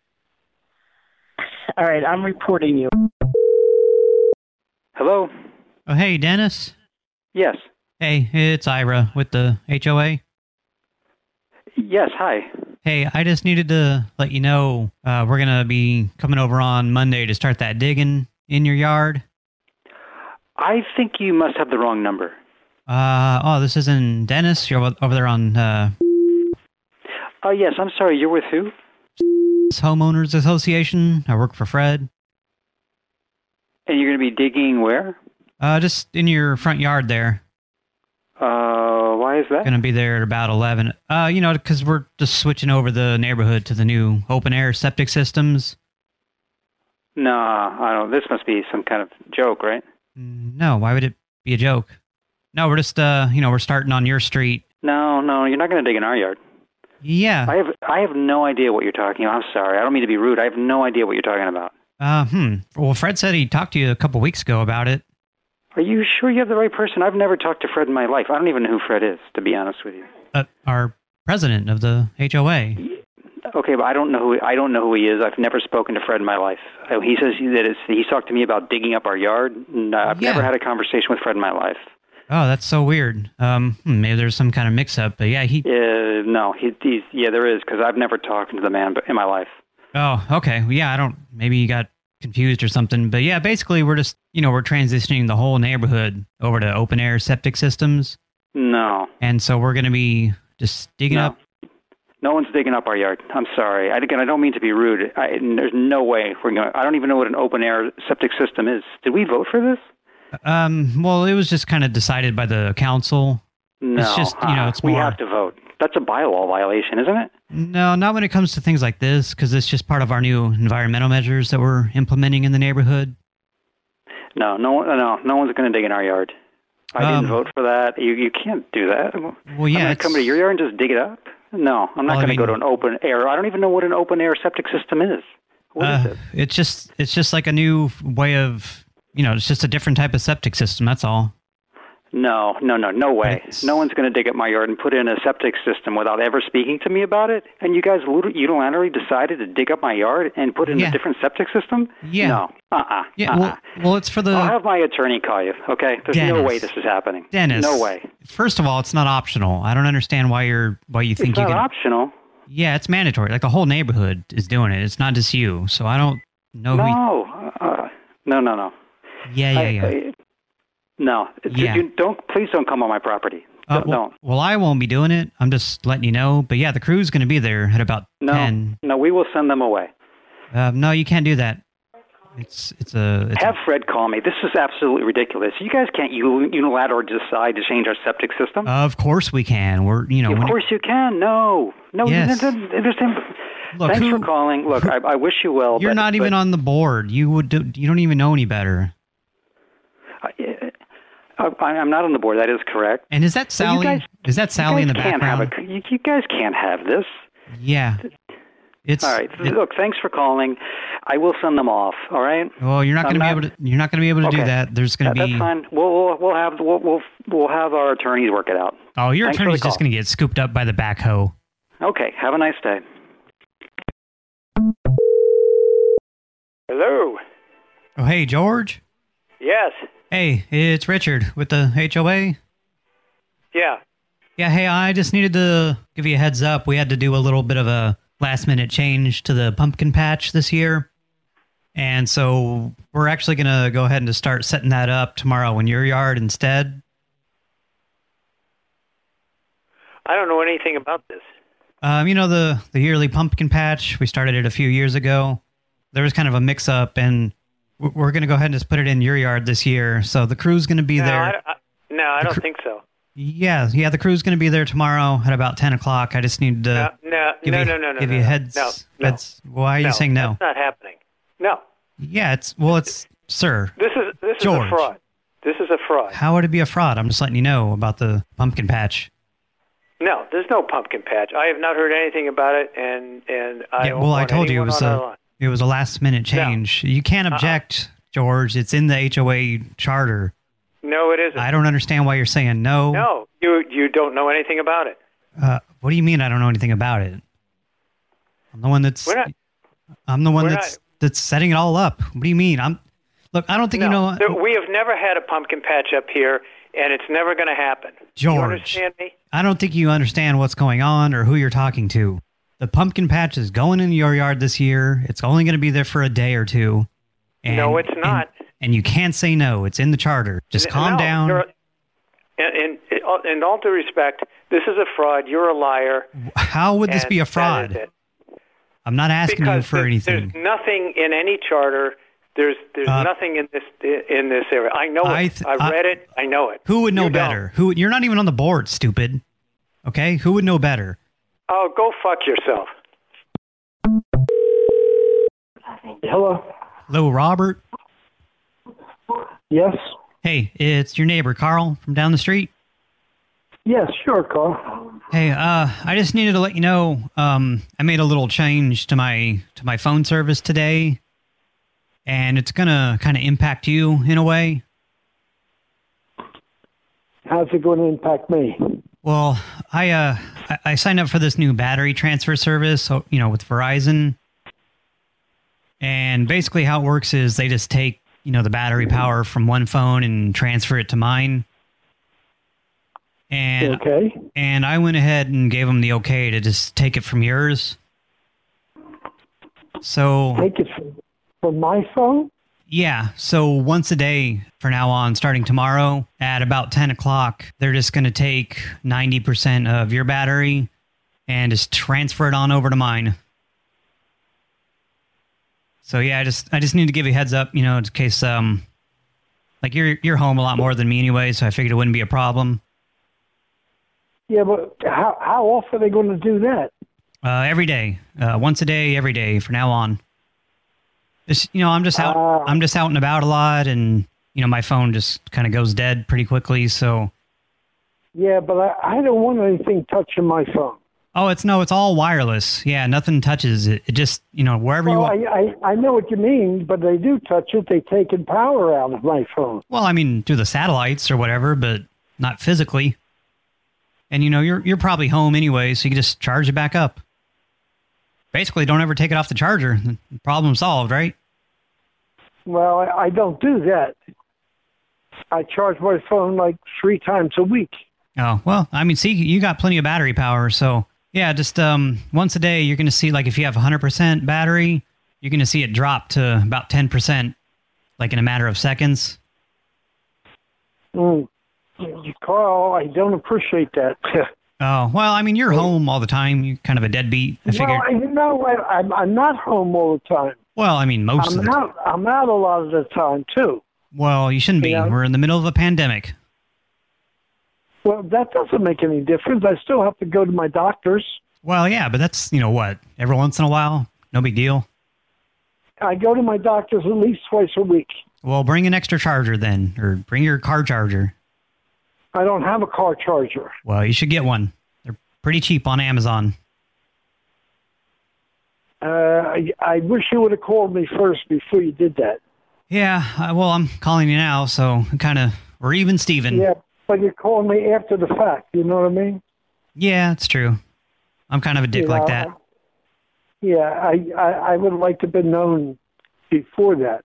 All right, I'm reporting you.
Hello.
Oh, hey, Dennis.
Yes.
Hey, it's Ira with the HOA.
Yes. Hi.
Hey, I just needed to let you know uh, we're gonna be coming over on Monday to start that digging in your yard.
I think you must have the wrong number.
Uh, oh, this isn't Dennis. You're over there on uh,
Oh yes. I'm sorry. You're with who?
homeowners association. I work for Fred.
And you're going to be digging where?
Uh, just in your front yard there.
Uh, why is that?
Gonna be there at about 11. Uh, you know, because we're just switching over the neighborhood to the new open air septic systems.
No, I don't. This must be some kind of joke, right?
No, why would it be a joke? No, we're just, uh, you know, we're starting on your street.
No, no, you're not going to dig in our yard.
Yeah.
I have I have no idea what you're talking about. I'm sorry. I don't mean to be rude. I have no idea what you're talking about.
Uh, hmm. Well, Fred said he talked to you a couple weeks ago about it.
Are you sure you have the right person? I've never talked to Fred in my life. I don't even know who Fred is, to be honest with you.
Uh, our president of the HOA.
Okay, but I don't know who I don't know who he is. I've never spoken to Fred in my life. Uh, He says that it's, he's talked to me about digging up our yard. No, I've never had a conversation with Fred in my life.
Oh, that's so weird. Um, hmm, maybe there's some kind of mix-up, but yeah, he...
Uh, no, he, he's yeah, there is because I've never talked to the man in my life.
Oh, okay. Well, yeah, I don't... Maybe you got confused or something. But yeah, basically we're just, you know, we're transitioning the whole neighborhood over to open-air septic systems.
No,
And so we're going to be just digging
No.
up...
no one's digging up our yard. I'm sorry. I, again, I don't mean to be rude. I, there's no way we're going. I don't even know what an open air septic system is. Did we vote for this?
Um, well, it was just kind of decided by the council.
No,
It's just, you know,
uh,
it's
we have to vote. That's a bylaw violation, isn't it?
No, not when it comes to things like this, because it's just part of our new environmental measures that we're implementing in the neighborhood.
No, no, no, no one's going to dig in our yard. I
Um,
didn't vote for that. You you can't do that.
Well,
I'm
yeah,
going to
it's-
come to your yard and just dig it up. No, I'm not
Well,
going to go to an open air. I don't even know what an open air septic system is. What is
Uh,
it?
It's just it's just like a new way of you know it's just a different type of septic system. That's all.
No, no, no, no way.
It's-
No one's going to dig up my yard and put in a septic system without ever speaking to me about it. And you guys unilaterally decided to dig up my yard and put in
Yeah.
a different septic system?
Yeah.
No. Uh-uh.
Yeah.
uh-uh.
Well, well, it's for the
I'll have my attorney call you, okay? There's no way this is happening.
Dennis.
No way.
First of all, it's not optional. I don't understand why you're why you think
It's
you
not
can.
optional.
Yeah, it's mandatory. Like the whole neighborhood is doing it. It's not just you. So I don't know. Who
No. Uh, no, no, no.
yeah, yeah,
I-
yeah.
I- no.
Yeah.
You don't, please don't come on my property.
Uh,
Don't-
well, well, I won't be doing it. I'm just letting you know. But yeah, the crew's going to be there at about
No.
ten.
No, we will send them away.
Um, no, you can't do that. It's it's a it's
Have Fred call me. This is absolutely ridiculous. You guys can't unilaterally decide to change our septic system.
Of course we can. We're you know
of
when it-
course you can. No, no. you-
Yes.
understand-
Look,
Thanks
who-
for calling. Look, I, I wish you well.
you're
but,
not even
but
on the board. You would do, you don't even know any better.
I, I'm not on the board. That is correct.
And is that Sally?
guys-
is that Sally in the
you guys can't
background?
Have a, you, you guys can't have this.
yeah. It's
all right. Look, thanks for calling. I will send them off. All right.
well, you're not going to be able to. You're not going to be able to do that. There's going
That-
to be.
That's fine. We'll we'll, we'll have we'll, we'll we'll have our attorneys work it out.
Oh, your
Thanks for
attorney's just going to get scooped up by the backhoe.
Okay. Have a nice day.
Hello.
Oh, hey George.
Yes.
Hey, it's Richard with the HOA.
Yeah.
Yeah, hey, I just needed to give you a heads up. We had to do a little bit of a last minute change to the pumpkin patch this year. And so we're actually going to go ahead and start setting that up tomorrow in your yard instead.
I don't know anything about this.
Um, you know, the, the yearly pumpkin patch, we started it a few years ago. There was kind of a mix up, and we're- going to go ahead and just put it in your yard this year. So the crew's going to be
no,
there.
I, I, no, I don't think so.
Yeah, yeah, the crew's going to be there tomorrow at about 10 o'clock. I just need to
No, no,
give
no,
you,
no, no, no,
give
no,
you heads.
No, no.
heads- Why are you saying no?
That's not happening. No.
Yeah, it's well, it's sir.
This is this is
George.
a fraud. This is a fraud.
How would it be a fraud? I'm just letting you know about the pumpkin patch.
No, there's no pumpkin patch. I have not heard anything about it, and and I
yeah, well, I told you it was a. it was a last minute change. You can't
Uh-uh.
object, George. It's in the HOA charter.
No, it isn't.
I don't understand why you're saying no.
No, you you don't know anything about it.
Uh, what do you mean? I don't know anything about it. I'm the one that's.
Not.
I'm the one that's that's setting it all up. What do you mean? I'm. Look, I don't think you know.
There- we have never had a pumpkin patch up here, and it's never going to happen. You
George.
understand me?
I don't think you understand what's going on or who you're talking to. The pumpkin patch is going in your yard this year. It's only going to be there for a day or two. And,
no, it's not.
And, and you can't say no. It's in the charter. Just calm
no,
down.
In, in, in all due respect, this is a fraud. You're a liar.
How would this be a fraud? I'm not asking
because
you for
there's,
anything.
There's nothing in any charter. There's there's
Uh,
nothing in this in this area. I know
I
it. I
I-
read it. I know it.
Who would know
You don't.
better? Who? You're not even on the board, stupid. Okay? Who would know better?
Oh, go fuck yourself.
Hello.
Hello, Robert.
Yes.
Hey, it's your neighbor, Carl, from down the street.
Yes, sure, Carl.
Hey, uh, I just needed to let you know, um, I made a little change to my to my phone service today, and it's gonna kind of impact you in a way.
How's it going to impact me?
Well, I uh, I, signed up for this new battery transfer service, so, you know, with Verizon, and basically how it works is they just take you know the battery power from one phone and transfer it to mine. And
okay.
and I went ahead and gave them the okay to just take it from yours. So
Take it from, from my phone?
Yeah, so once a day for now on, starting tomorrow at about 10 o'clock, they're just going to take 90% of your battery and just transfer it on over to mine. So yeah, I just I just need to give you a heads up, you know, in case um like you're you're home a lot more than me anyway, so I figured it wouldn't be a problem.
Yeah, but how how often are they going to do that?
Uh, every day, uh, once a day, every day for now on. Just you know, I'm just out. Oh. I'm just out and about a lot, and you know, my phone just kind of goes dead pretty quickly. So,
Yeah, but I, I don't want anything touching my phone.
oh, it's no, it's all wireless. Yeah, nothing touches it. It just you know wherever
Well,
you.
I, I I know what you mean, but they do touch it. They taken power out of my phone.
Well, I mean, through the satellites or whatever, but not physically. And you know, you're you're probably home anyway, so you can just charge it back up. Basically, don't ever take it off the charger. Problem solved, right?
Well, I, don't do that. I charge my phone like three times a week.
Oh, well, I mean, see, you got plenty of battery power, so yeah, just um once a day you're going to see like if you have 100% battery, you're going to see it drop to about 10% like in a matter of seconds.
Mm. Carl, I don't appreciate that.
Oh, well, I mean, you're home all the time. You're kind of a deadbeat. I figured.
well, I, you know, I, I'm I'm not home all the time.
Well, I mean, most
I'm
of the
out. I'm out a lot of the time too.
Well, you shouldn't be. We're in the middle of a pandemic.
Well, that doesn't make any difference. I still have to go to my doctor's.
Well, yeah, but that's, you know what, every once in a while, no big deal.
I go to my doctor's at least twice a week.
Well, bring an extra charger then, or bring your car charger.
I don't have a car charger.
Well, you should get one. They're pretty cheap on Amazon.
Uh, I, I wish you would have called me first before you did that.
Yeah, uh, well, I'm calling you now, so kind of, we're even, Steven.
Yeah, but you called me after the fact. You know what I mean?
Yeah, it's true. I'm kind of a dick
You
like
know,
that.
Yeah, I, I I would like to have been known before that.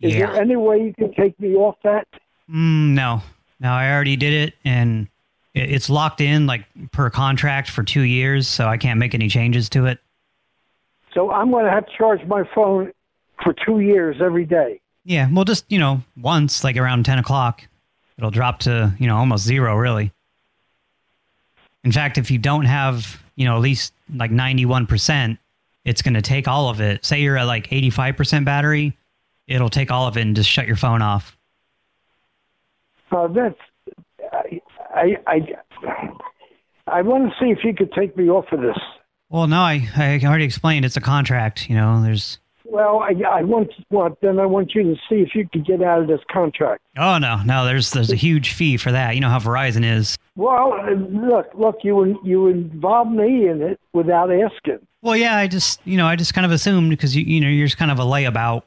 Is
Yeah.
there any way you can take me off that?
Mm, no. No, I already did it, and it's locked in, like, per contract for two years, so I can't make any changes to it.
So I'm going to have to charge my phone for two years every day.
Yeah, well, just, you know, once, like around 10 o'clock, it'll drop to, you know, almost zero, really. In fact, if you don't have, you know, at least like 91%, it's going to take all of it. Say you're at like 85% battery, it'll take all of it and just shut your phone off.
Uh, that's I I I, I want to see if you could take me off of this.
Well, no, I, I already explained it's a contract, you know, there's...
Well, I, I want well, then I want you to see if you could get out of this contract.
Oh, no, no, there's there's a huge fee for that. You know how Verizon is.
Well, look, look, you you involved me in it without asking.
Well, yeah, I just, you know, I just kind of assumed because, you, you know, you're just kind of a layabout.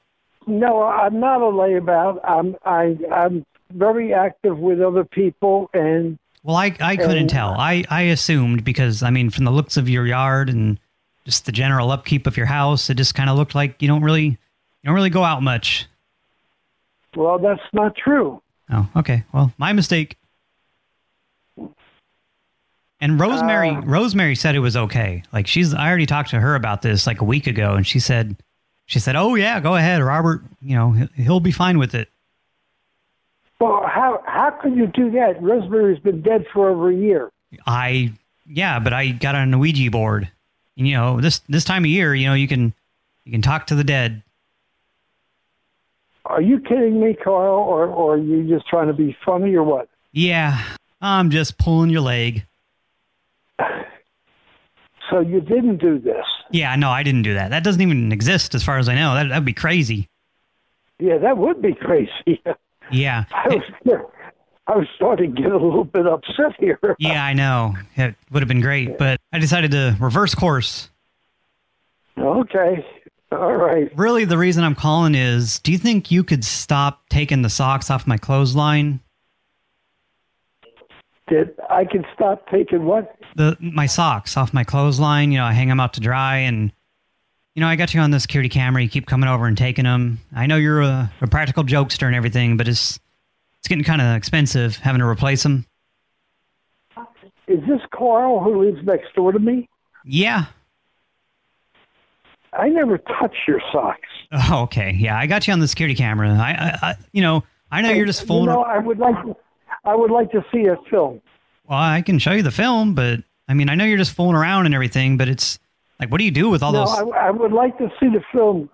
No, I'm not a layabout. I'm I I'm very active with other people, and
Well, I I couldn't
And-
tell. I I assumed because I mean, from the looks of your yard and just the general upkeep of your house, it just kind of looked like you don't really you don't really go out much.
well, that's not true.
Oh, okay. Well, my mistake. And Rosemary
Uh,
Rosemary said it was okay. Like she's I already talked to her about this like a week ago and she said she said, "Oh yeah, go ahead, Robert, you know, he'll- he'll be fine with it."
Well, how how could you do that? Rosemary's been dead for over a year.
I yeah, but I got on a Ouija board. You know, this this time of year, you know, you can you can talk to the dead.
Are you kidding me, Carl, or or are you just trying to be funny, or what?
Yeah, I'm just pulling your leg.
So you didn't do this?
Yeah, no, I didn't do that. That doesn't even exist as far as I know. That that'd be crazy.
Yeah, that would be crazy.
Yeah.
I was, I was starting to get a little bit upset here.
Yeah, I know. It would have been great, but I decided to reverse course.
Okay. All right.
Really, the reason I'm calling is, do you think you could stop taking the socks off my clothesline?
That I can stop taking what?
The My socks off my clothesline. You know, I hang them out to dry and, you know, I got you on the security camera. You keep coming over and taking them. I know you're a, a practical jokester and everything, but it's it's getting kind of expensive having to replace them.
Is this Carl who lives next door to me?
Yeah.
I never touch your socks.
Oh, okay. Yeah, I got you on the security camera. I, I, I you know, I know you're just
You
fooling.
know, I would like to, I would like to see a film.
Well, I can show you the film, but I mean, I know you're just fooling around and everything, but it's like, what do you do with all
no,
those?
I, I would like to see the film.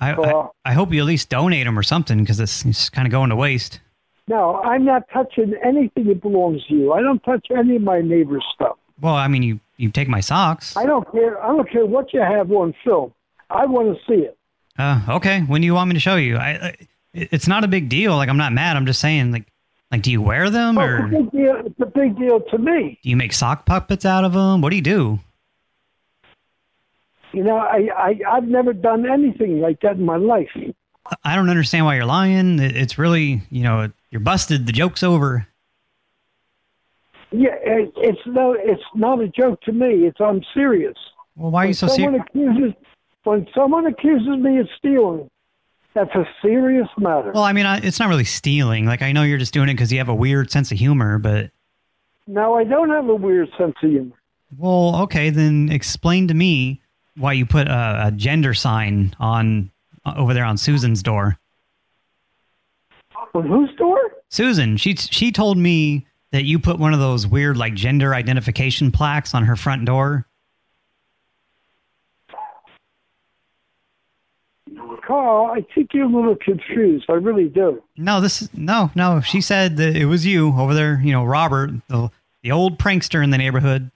I, I, I hope you at least donate them or something because it's, it's kind of going to waste.
No, I'm not touching anything that belongs to you. I don't touch any of my neighbor's stuff.
Well, I mean, you you take my socks.
I don't care. I don't care what you have on film. I want to see it.
Uh, okay. When do you want me to show you? I, I it's not a big deal. Like I'm not mad. I'm just saying, like, like, do you wear them
Oh,
or
it's, a big deal. it's a big deal to me.
do you make sock puppets out of them? What do you do?
You know, I, I I've never done anything like that in my life.
I don't understand why you're lying. It's really, you know, you're busted. The joke's over.
Yeah, it, it's no, it's not a joke to me. It's I'm serious.
Well, why are you
when
so
someone
serious?
accuses when someone accuses me of stealing, that's a serious matter.
Well, I mean, I, it's not really stealing. Like, I know you're just doing it because you have a weird sense of humor, but
Now I don't have a weird sense of humor.
well, okay, then explain to me why you put a, a gender sign on uh, over there on Susan's door.
On whose door?
Susan, she she told me that you put one of those weird like gender identification plaques on her front door.
Carl, I think you're a little confused. I really do.
No, this is no, no. She said that it was you over there. You know, Robert, the the old prankster in the neighborhood.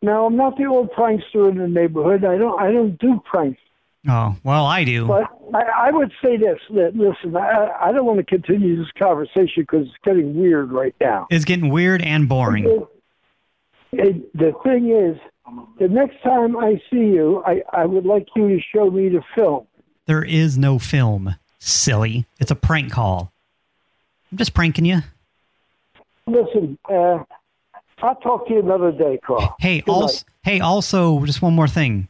Now I'm not the old prankster in the neighborhood. I don't I don't do pranks.
Oh, well, I do.
But I, I would say this. That, listen, I, I don't want to continue this conversation because it's getting weird right now.
It's getting weird and boring.
It, the thing is, the next time I see you, I, I would like you to show me the film.
There is no film, silly. It's a prank call. I'm just pranking you.
Listen, uh, I'll talk to you another day, Carl.
Hey,
Good
also, hey, also, just one more thing.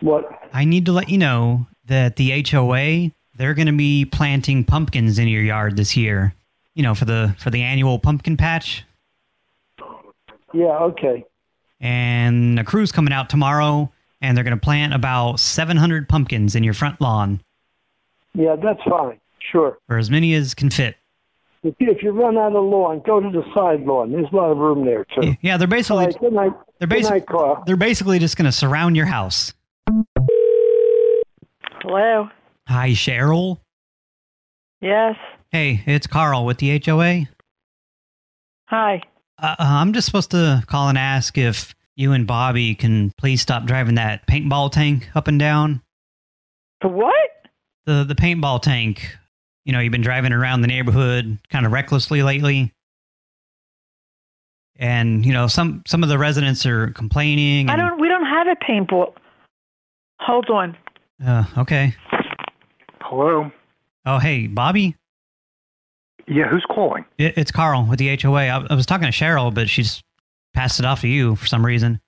What?
I need to let you know that the HOA they're going to be planting pumpkins in your yard this year. You know, for the for the annual pumpkin patch.
Yeah, okay.
And a crew's coming out tomorrow, and they're going to plant about 700 pumpkins in your front lawn,
Yeah, that's fine. Sure.
or as many as can fit.
If you, if you run out of lawn, go to the side lawn. There's a lot of room there, too.
Yeah, they're basically
All right, good night.
they're
Good
basically
night,
they're basically just going to surround your house.
Hello.
Hi, Cheryl.
Yes.
Hey, it's Carl with the HOA.
Hi.
Uh, I'm just supposed to call and ask if you and Bobby can please stop driving that paintball tank up and down.
The what?
The the paintball tank. You know, you've been driving around the neighborhood kind of recklessly lately. And, you know, some some of the residents are complaining.
I don't. We don't have a paintball. Hold on.
Uh, okay.
Hello.
Oh, hey, Bobby?
Yeah, who's calling?
It, it's Carl with the HOA. I, I was talking to Cheryl, but she's passed it off to you for some reason.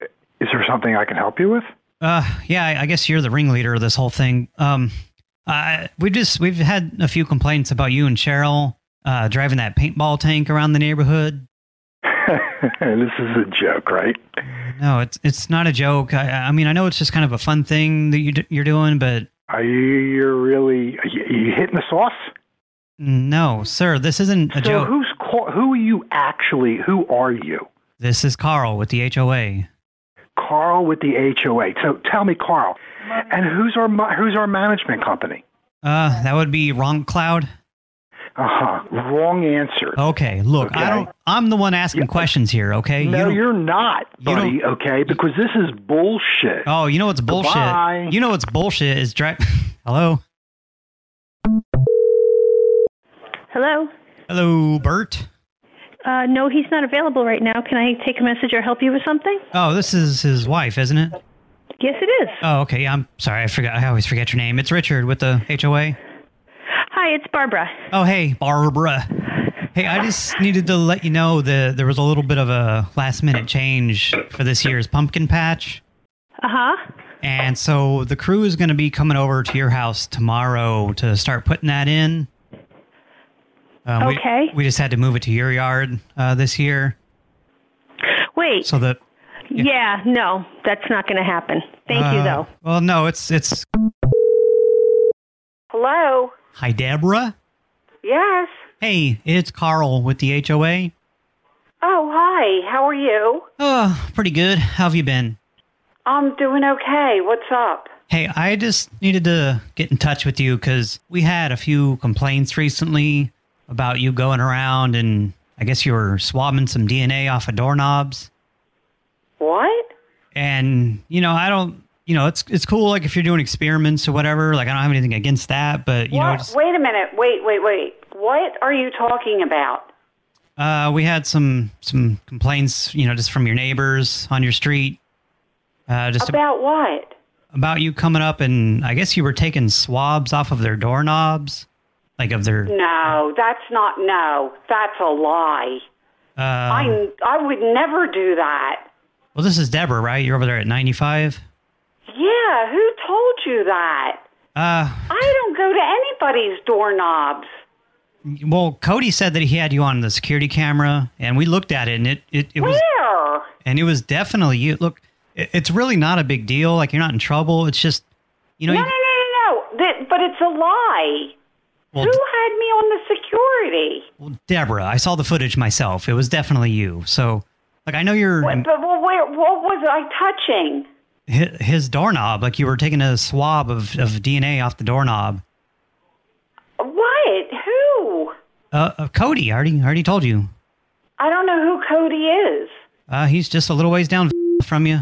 Is there something I can help you with?
Uh, yeah, I, I guess you're the ringleader of this whole thing. Um, I, we just we've had a few complaints about you and Cheryl uh, driving that paintball tank around the neighborhood.
this is a joke, right?
No, it's it's not a joke. I, I mean, I know it's just kind of a fun thing that you you're doing, but
Are you you're really are you, are you hitting the sauce?
no, sir, this isn't a
so
joke.
who's who are you actually? Who are you?
This is Carl with the HOA.
Carl with the HOA. So tell me, Carl, and who's our who's our management company?
Uh, that would be Wrong Cloud.
Uh huh. Wrong answer.
Okay, look, I don't. I'm the one asking questions here. Okay,
No,
don't-
you are not,
you
buddy. Okay, because this is bullshit.
Oh, you know what's bullshit?
Goodbye.
You know what's bullshit is drive. Hello.
Hello?
Hello, Bert.
Uh, no, he's not available right now. Can I take a message or help you with something?
Oh, this is his wife, isn't it?
Yes, it is.
Oh, okay. I'm sorry. I forgot. I always forget your name. It's Richard with the HOA.
Hi, it's Barbara.
Oh, hey, Barbara. Hey, I just needed to let you know that there was a little bit of a last-minute change for this year's pumpkin patch.
Uh-huh.
And so the crew is going to be coming over to your house tomorrow to start putting that in. Um, we-
Okay.
We, just had to move it to your yard uh, this year.
Wait.
So that...
Yeah, no, that's not going to happen. Thank you,
uh,
though.
Well, no, it's... it's.
Hello?
Hi, Deborah.
Yes.
Hey, it's Carl with the HOA.
Oh, hi. How are you?
Oh, pretty good. How have you been?
I'm doing okay. What's up?
Hey, I just needed to get in touch with you because we had a few complaints recently about you going around and I guess you were swabbing some DNA off of doorknobs.
What?
And, you know, I don't, you know, it's it's cool like if you're doing experiments or whatever, like I don't have anything against that, but, you know, just,
Wait a minute. Wait, wait, wait. What are you talking about?
uh, we had some some complaints, you know, just from your neighbors on your street. Uh, just
About what?
about you coming up and I guess you were taking swabs off of their doorknobs, like of their
No, that's not. No, that's a lie.
uh,
I I would never do that.
Well, this is Deborah, right? You're over there at 95?
Yeah, who told you that?
Uh,
I don't go to anybody's doorknobs.
well, Cody said that he had you on the security camera, and we looked at it, and it, it, it was...
Where?
And it was definitely you. Look, it, it's really not a big deal. Like, you're not in trouble. It's just, you know...
no,
you-
no, no, no, no. That, but it's a lie.
Well,
who had me on the security?
Well, Deborah, I saw the footage myself. It was definitely you. So, like, I know you're...
But well, where? What was I touching?
hi- his doorknob, like you were taking a swab of, of DNA off the doorknob.
What? Who?
Uh, uh, Cody, I already, I already told you.
I don't know who Cody is.
Uh, he's just a little ways down from you.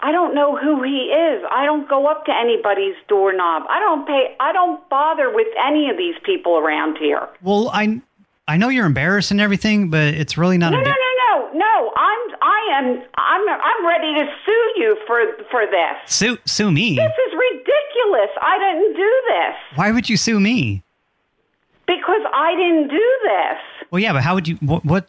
I don't know who he is. I don't go up to anybody's doorknob. I don't pay. I don't bother with any of these people around here.
Well, I I know you're embarrassed and everything, but it's really not
No,
a
no, no. I'm, I am, I'm, I'm ready to sue you for for this.
Sue, sue me?
This is ridiculous. I didn't do this
Why would you sue me?
because I didn't do this.
Well, yeah, but how would you... What... what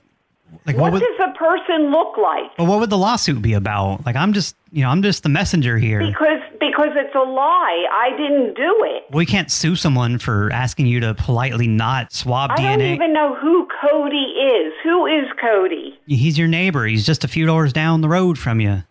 like,
what
what would...
does a person look like?
Well, what would the lawsuit be about? Like, I'm just, you know, I'm just the messenger here.
Because because it's a lie. I didn't do it.
We can't sue someone for asking you to politely not swab
I
DNA.
I don't even know who Cody is. Who is Cody?
He's your neighbor. He's just a few doors down the road from you.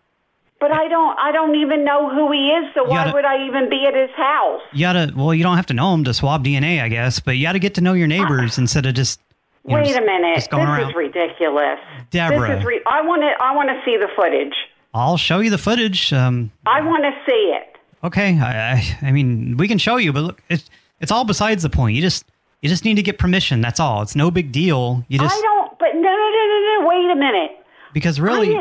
But I don't I don't even know who he is, so why
gotta-
would I even be at his house?
You gotta, well, you don't have to know him to swab DNA, I guess, but you gotta get to know your neighbors instead of just, you know,
Wait
just-
a minute. this
around.
is ridiculous.
Deborah.
This is re- I want to I want to see the footage.
I'll show you the footage. Um,
I want to see it.
okay, I, I, I mean, we can show you, but look, it's, it's all besides the point. You just, you just need to get permission. That's all. It's no big deal. You just,
I don't but no no no no no wait a minute.
because really,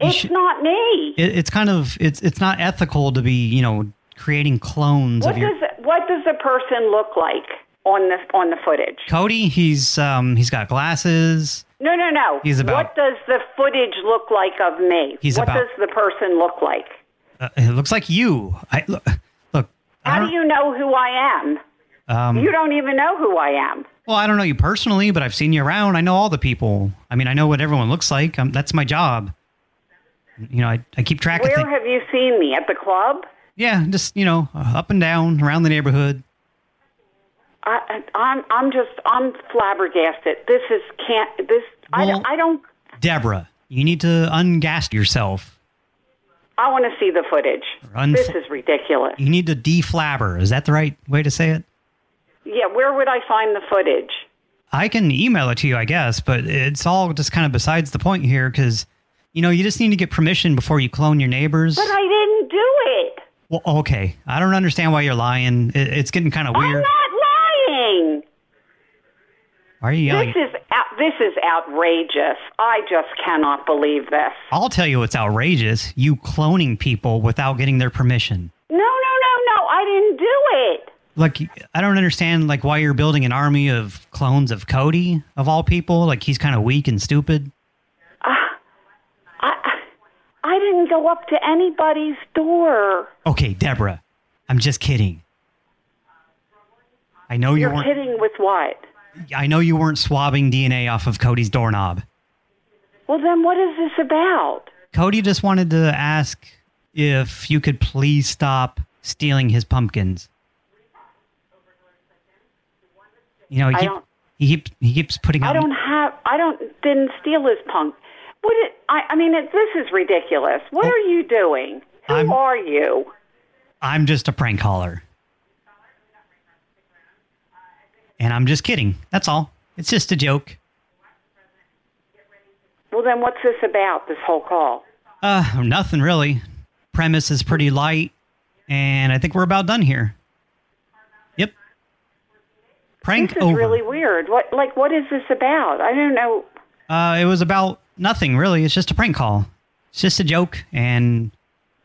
it's not me.
it, it's kind of, it's, it's not ethical to be, you know, creating clones
What
of your.
does what does the person look like on the on the footage?
Cody, he's, um, he's got glasses.
No, no, no.
He's about-
What does the footage look like of me?
He's
what
about-
does the person look like?
Uh, it looks like you. I look, look. I
How do you know who I am?
um,
you don't even know who I am.
Well, I don't know you personally, but I've seen you around. I know all the people. I mean, I know what everyone looks like. Um, that's my job. You know, I, I keep track of
Where have you seen me? At the club?
Yeah, just, you know, up and down around the neighborhood.
I, I- I'm I'm just I'm flabbergasted. This is can't this I,
Well-
don't, I don't
Deborah, you need to ungast yourself.
I want to see the footage.
Unf-
this is ridiculous.
You need to deflabber. Is that the right way to say it?
Yeah, where would I find the footage?
I can email it to you, I guess, but it's all just kind of besides the point here because, you know, you just need to get permission before you clone your neighbors.
But I didn't do it.
Well, okay. I don't understand why you're lying. It's getting kind of
I'm
weird.
Not
are you yelling?
This is this is outrageous. I just cannot believe this.
I'll tell you what's outrageous. You cloning people without getting their permission.
No, no, no, no. I didn't do it.
Like, I don't understand, like, why you're building an army of clones of Cody, of all people. Like, he's kind of weak and stupid.
Uh, I I didn't go up to anybody's door.
Okay, Deborah, I'm just kidding. I know you
You're
weren't.
kidding with what?
I know you weren't swabbing DNA off of Cody's doorknob.
Well, then what is this about?
Cody just wanted to ask if you could please stop stealing his pumpkins. You know, he, keep, he, keep, he keeps putting
I don't have. I don't. Didn't steal his punk. What? It, I. I mean, it, this is ridiculous. What are you doing? Who
I'm-
are you?
I'm just a prank caller. And I'm just kidding. That's all. It's just a joke.
Well, then what's this about? This whole call?
Uh, nothing really. Premise is pretty light, and I think we're about done here. Yep. Prank
this is
over.
really weird. What? Like, what is this about? I don't know.
Uh, it was about nothing really. It's just a prank call. It's just a joke and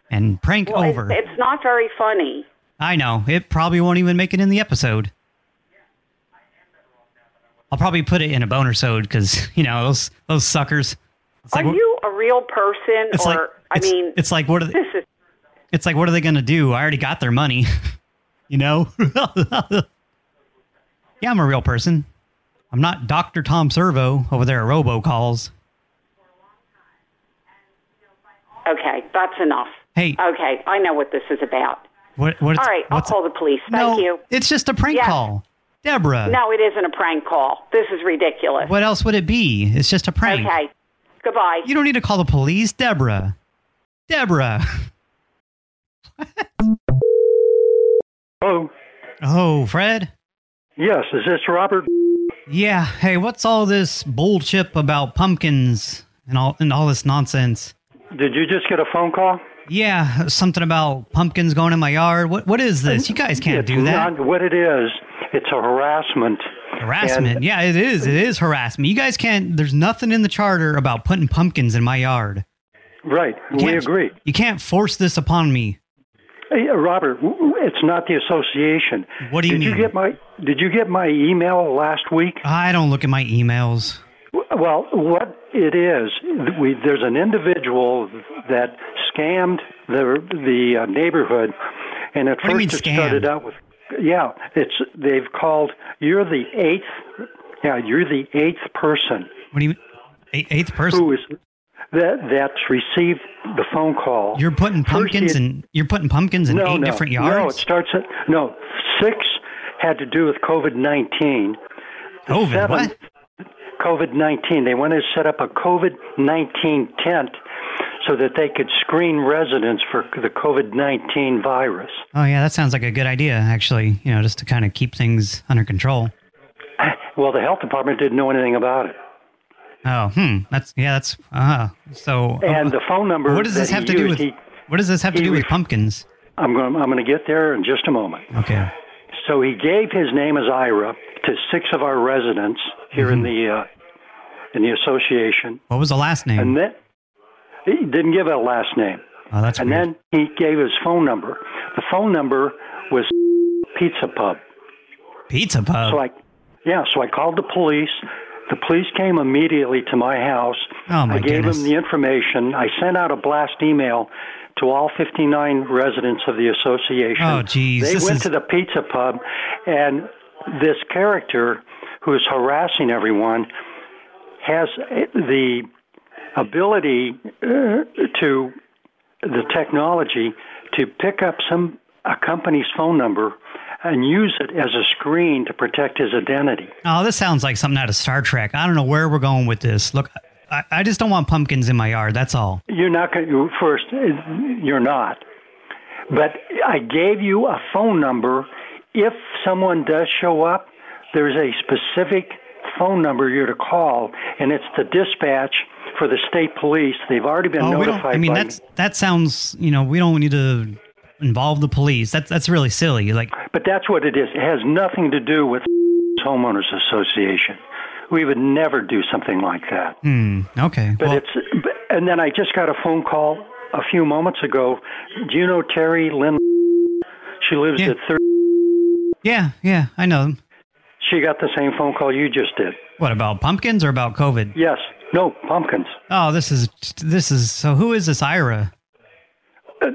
and prank
Well,
over.
It's, it's not very funny.
I know. It probably won't even make it in the episode. I'll probably put it in a boner sode because you know those those suckers.
Are you a real person,
It's
or
like-
I mean,
it's like what are they,
this is
it's like what are they gonna do? I already got their money, you know. yeah, I'm a real person. I'm not Doctor Tom Servo over there at Robocalls.
okay. That's enough.
Hey.
Okay, I know what this is about.
What what?
All right, I'll call the police. Thank
No,
you.
It's just a prank call, Deborah.
No, it isn't a prank call. This is ridiculous.
What else would it be? It's just a prank.
Okay. Goodbye.
You don't need to call the police, Deborah. Deborah.
Hello.
Oh. oh, Fred?
Yes, is this Robert?
Yeah. Hey, what's all this bullshit about pumpkins and all and all this nonsense?
Did you just get a phone call?
Yeah, something about pumpkins going in my yard. What what is this? You guys can't do that.
Not what it is. It's a harassment.
Harassment.
And-
yeah, it is. It is harassment. You guys can't there's nothing in the charter about putting pumpkins in my yard.
Right. We agree.
You can't force this upon me.
Hey, uh, Robert, it's not the association.
What do you
did
mean?
You get my, did you get my email last week?
I don't look at my emails.
Well, what it is, we, there's an individual that scammed the the uh, neighborhood, and at
What
first it started out with, yeah, it's they've called you're the eighth, yeah, you're the eighth person.
What do you eighth, eighth person?
Who is that that's received the phone call?
You're putting pumpkins in you're putting pumpkins in
no,
eight
no,
different
No,
yards.
it starts at no six had to do with COVID nineteen.
COVID, what?
COVID nineteen. They wanted to set up a COVID nineteen tent so that they could screen residents for the COVID nineteen virus.
Oh yeah, that sounds like a good idea actually, you know, just to kind of keep things under control.
Well, the health department didn't know anything about it.
Oh, hmm. That's yeah, that's uh so
And the phone number.
What does this have to do with
he-
What does this have to do with pumpkins?
I'm going. I'm going to get there in just a moment.
Okay.
So he gave his name as Ira to six of our residents here in the uh, in the association,
What was the last name?
and then he didn't give a last name.
oh, that's
and
weird.
then he gave his phone number. The phone number was Pizza Pub.
Pizza Pub.
So I, yeah, so I called the police. The police came immediately to my house.
Oh, my
I gave
goodness.
them the information. I sent out a blast email to all 59 residents of the association.
Oh, geez,
They
this
went
is-
to the pizza pub, and this character who is harassing everyone has the ability uh, to the technology to pick up some a company's phone number and use it as a screen to protect his identity.
Oh, this sounds like something out of Star Trek. I don't know where we're going with this. Look, I, I just don't want pumpkins in my yard. That's all.
You're not going to first. You're not. But I gave you a phone number. If someone does show up, there's a specific phone number you're to call, and it's the dispatch for the state police. They've already been
oh, we
notified.
don't. I mean, that's that sounds. You know, we don't need to involve the police. That's that's really silly. Like,
But that's what it is. It has nothing to do with homeowners association. We would never do something like that.
hmm. Okay.
But
well,
it's and then I just got a phone call a few moments ago. Do you know Terry Lynn? She lives at 30.
Yeah, yeah, I know them.
She got the same phone call you just did.
What about pumpkins or about COVID?
Yes. No, pumpkins.
Oh, this is this is so. Who is this Ira?
Uh,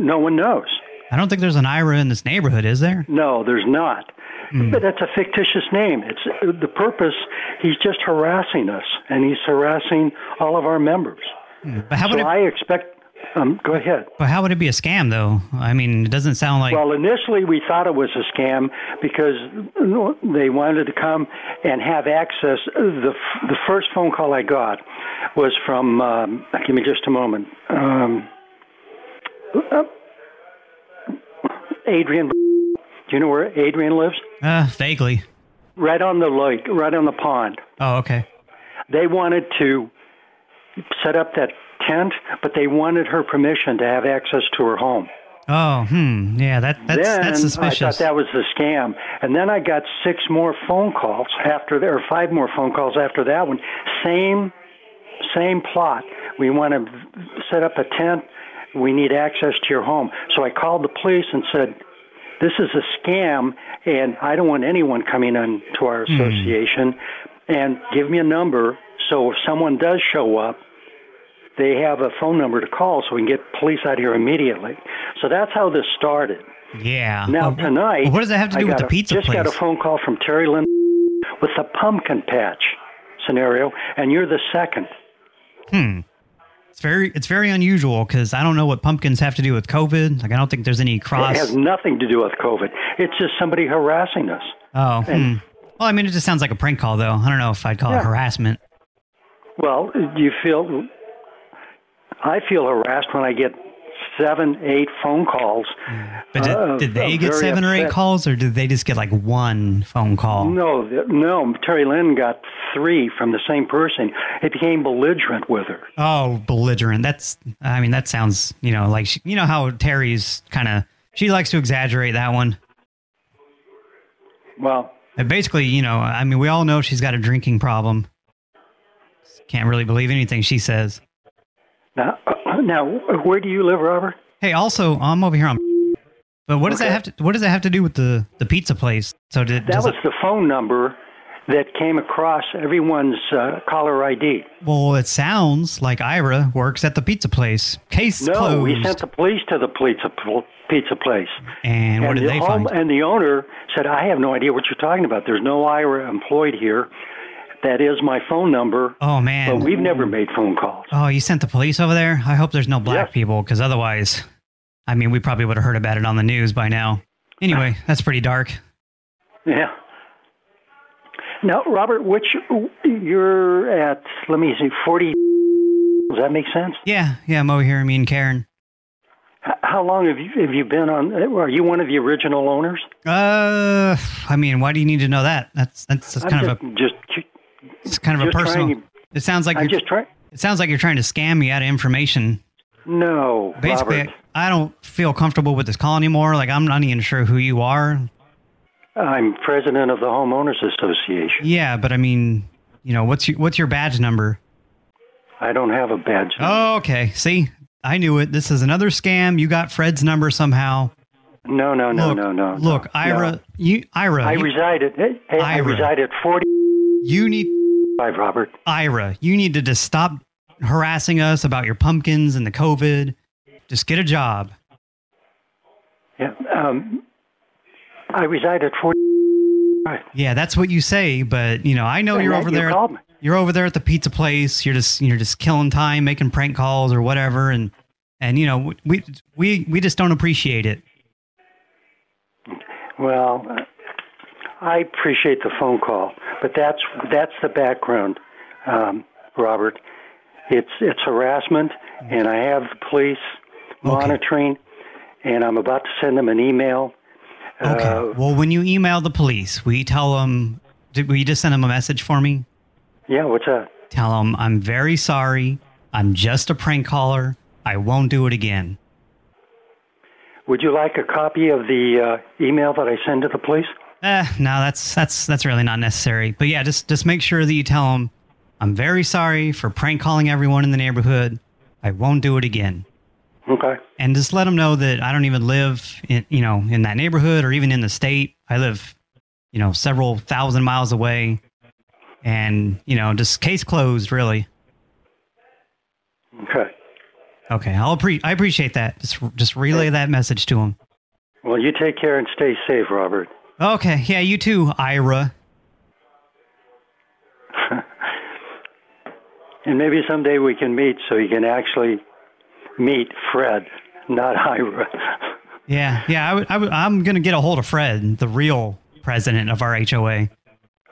no one knows.
I don't think there's an Ira in this neighborhood, is there?
No, there's not. But that's a fictitious name. It's the purpose. He's just harassing us, and he's harassing all of our members.
Hmm. But how would
so
it?
I expect. Um, go ahead.
But how would it be a scam, though? I mean, it doesn't sound like.
Well, initially we thought it was a scam because they wanted to come and have access. The the first phone call I got was from. Um, give me just a moment. Um, uh, Adrian. Do you know where Adrian lives?
Uh, vaguely.
Right on the lake, right on the pond.
Oh, okay.
They wanted to set up that tent, but they wanted her permission to have access to her home.
Oh, hmm. Yeah, that that's
then
that's
I thought that was a scam, and then I got six more phone calls after there, or five more phone calls after that one. Same, same plot. We want to set up a tent. We need access to your home. So I called the police and said, "This is a scam, and I don't want anyone coming into our
Hmm.
association. And give me a number so if someone does show up, they have a phone number to call so we can get police out here immediately. So that's how this started.
yeah.
Now
Well,
tonight,
well, what does that have to do with the
a-
pizza
just
place?
got a phone call from Terry Lynn with the pumpkin patch scenario, and you're the second.
Hmm. It's very it's very unusual because I don't know what pumpkins have to do with COVID. Like I don't think there's any cross.
It has nothing to do with COVID. It's just somebody harassing us.
oh, hmm. Well, I mean, it just sounds like a prank call, though. I don't know if I'd call it harassment.
Well, do you feel? I feel harassed when I get seven, eight phone calls.
But did,
uh,
did they
uh,
get seven or eight calls, or did they just get like one phone call?
No, no. Terry Lynn got three from the same person. It became belligerent with her.
Oh, belligerent. That's, I mean, that sounds, you know, like, she, you know how Terry's kind of, she likes to exaggerate that one.
Well,
And basically, you know, I mean, we all know she's got a drinking problem. Can't really believe anything she says.
now, now, where do you live, Robert?
Hey, also, I'm over here on. But what does that have to? What does that have to do with the the pizza place? So did
That was
it,
the phone number that came across everyone's uh, caller ID.
well, it sounds like Ira works at the pizza place. Case
No,
closed.
we sent the police to the pizza pizza place.
and what did
the
they
home,
find?
And the owner said, "I have no idea what you're talking about. There's no Ira employed here. That is my phone number.
Oh man!
But we've never made phone calls.
Oh, you sent the police over there? I hope there's no black people, because otherwise, I mean, we probably would have heard about it on the news by now. Anyway, that's pretty dark.
Yeah. Now, Robert, which you're at? Let me see, forty. Does that make sense?
Yeah, yeah, I'm over here. Me and Karen.
How long have you have you been on? Are you one of the original owners?
Uh, I mean, why do you need to know that? That's that's, that's kind of a
just
it's kind of a personal.
trying-
it sounds like
I'm
you're
just trying.
It sounds like you're trying to scam me out of information.
No,
Basically,
Robert.
I don't feel comfortable with this call anymore. Like I'm not even sure who you are.
I'm president of the homeowners association.
Yeah, but I mean, you know, what's your what's your badge number?
I don't have a badge.
Oh, okay. See, I knew it. This is another scam. You got Fred's number somehow.
No, no, no,
Look,
no, no.
Look,
no.
Ira, you, Ira,
I
you,
reside at. Hey, I
Ira.
reside at forty.
You need
Five, Robert.
Ira. You need to just stop harassing us about your pumpkins and the COVID. Just get a job.
Yeah. Um, I reside at forty.
Yeah, that's what you say, but you know, I know
And
you're over
you
there.
me.
You're over there at the pizza place. You're just you're just killing time, making prank calls or whatever, and and you know we we we just don't appreciate it.
Well, I appreciate the phone call, but that's that's the background, um, Robert. It's it's harassment, and I have the police monitoring, and I'm about to send them an email.
Okay.
Uh,
well, when you email the police, will you tell them? Did, will you just send them a message for me?
yeah, what's that?
Tell them I'm very sorry. I'm just a prank caller. I won't do it again.
Would you like a copy of the uh, email that I send to the police?
Eh, no, that's that's that's really not necessary. But yeah, just just make sure that you tell them I'm very sorry for prank calling everyone in the neighborhood. I won't do it again.
Okay.
And just let them know that I don't even live in, you know, in that neighborhood or even in the state. I live, you know, several thousand miles away. And, you know, just case closed, really.
Okay.
Okay, I'll pre I appreciate that. Just just relay that message to him.
Well, you take care and stay safe, Robert.
Okay, yeah, you too, Ira.
And maybe someday we can meet so you can actually meet Fred, not Ira.
Yeah, yeah, I would, I would, I'm going to get a hold of Fred, the real president of our HOA.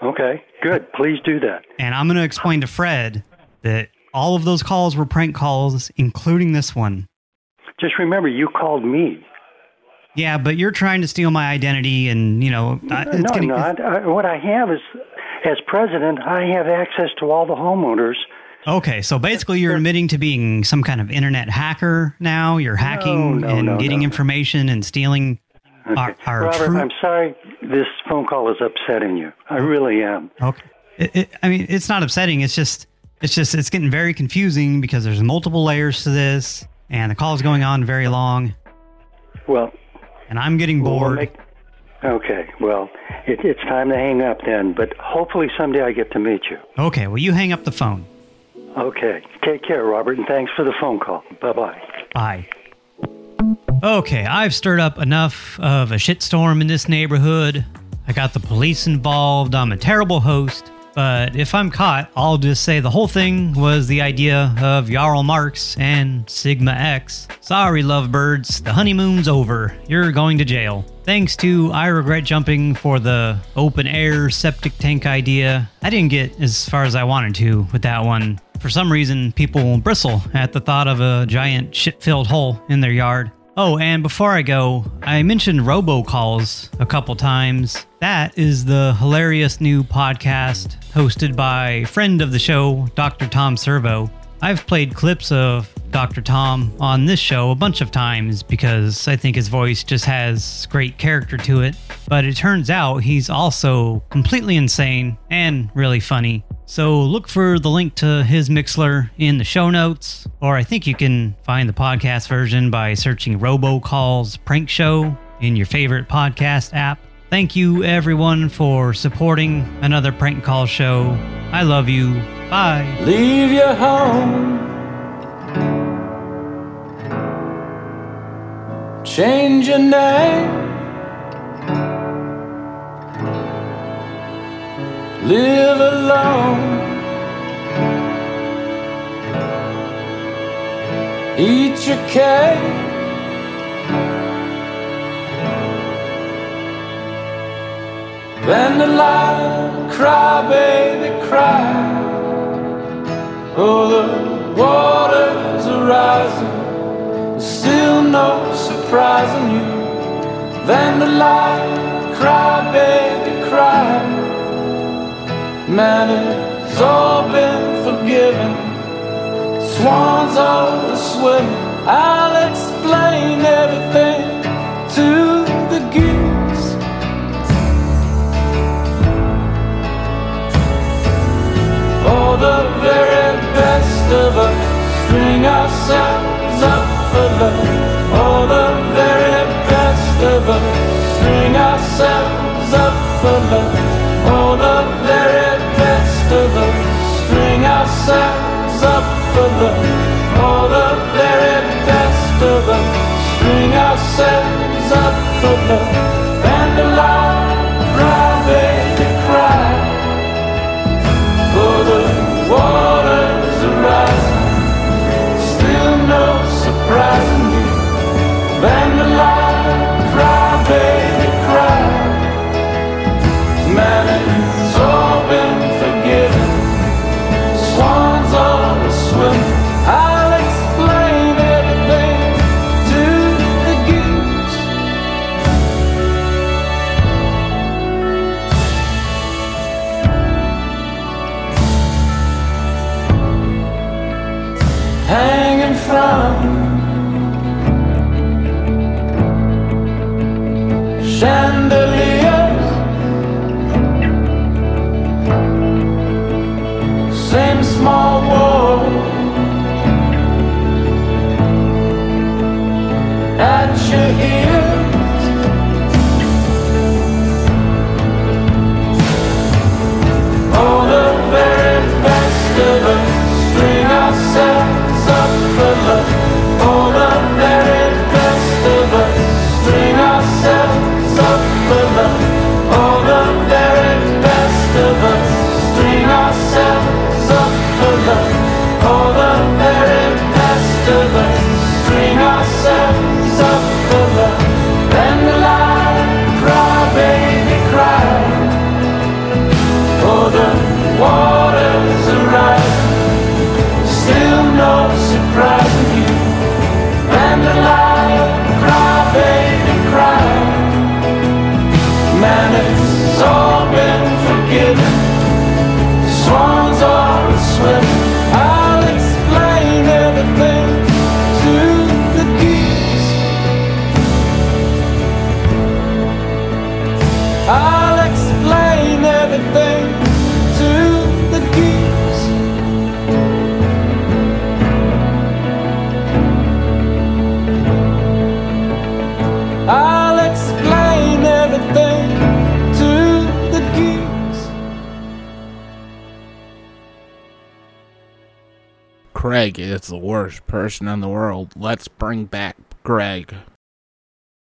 Okay, good. Please do that.
And I'm going to explain to Fred that all of those calls were prank calls, including this one.
Just remember, you called me.
Yeah, but you're trying to steal my identity and, you know... I-
no, no. I, I, what I have is, as president, I have access to all the homeowners.
Okay, so basically you're admitting to being some kind of internet hacker now. You're hacking
no,
and
no,
getting
no.
information and stealing our, our
Robert,
true...
I'm sorry this phone call is upsetting you. I really am.
Okay. It, it, I mean, it's not upsetting. It's just, it's just, it's getting very confusing because there's multiple layers to this, and the call is going on very long.
Well,
and I'm getting
we'll
bored.
make- Okay, well, it, it's time to hang up then, but hopefully someday I get to meet you.
Okay, well, you hang up the phone.
Okay, take care, Robert, and thanks for the phone call. Bye-bye.
Bye. Okay, I've stirred up enough of a shitstorm in this neighborhood. I got the police involved. I'm a terrible host. But if I'm caught, I'll just say the whole thing was the idea of Jarl Marx and Sigma X. Sorry, lovebirds, the honeymoon's over. You're going to jail. Thanks to I Regret Jumping for the open air septic tank idea. I didn't get as far as I wanted to with that one. For some reason, people bristle at the thought of a giant shit filled hole in their yard. Oh, and before I go, I mentioned robocalls a couple times. That is the hilarious new podcast hosted by friend of the show, Dr. Tom Servo. I've played clips of Dr. Tom on this show a bunch of times because I think his voice just has great character to it. But it turns out he's also completely insane and really funny. So look for the link to his Mixlr in the show notes, or I think you can find the podcast version by searching Robocalls Prank Show in your favorite podcast app. Thank you everyone for supporting another prank call show. I love you. Bye.
Leave your home. Change your name. Live alone. Eat your cake. Then the line, cry, baby, cry. Oh, the waters are rising, still no surprise surprising you. Then the light, cry, baby, cry. It's all been forgiven. Swans are swimming. I'll explain everything to the geese. For the very best of us, string ourselves up for love. For the very best of us, string ourselves up for love. For the very ourselves up for love. For the very best of us, string ourselves up for love.
Craig is the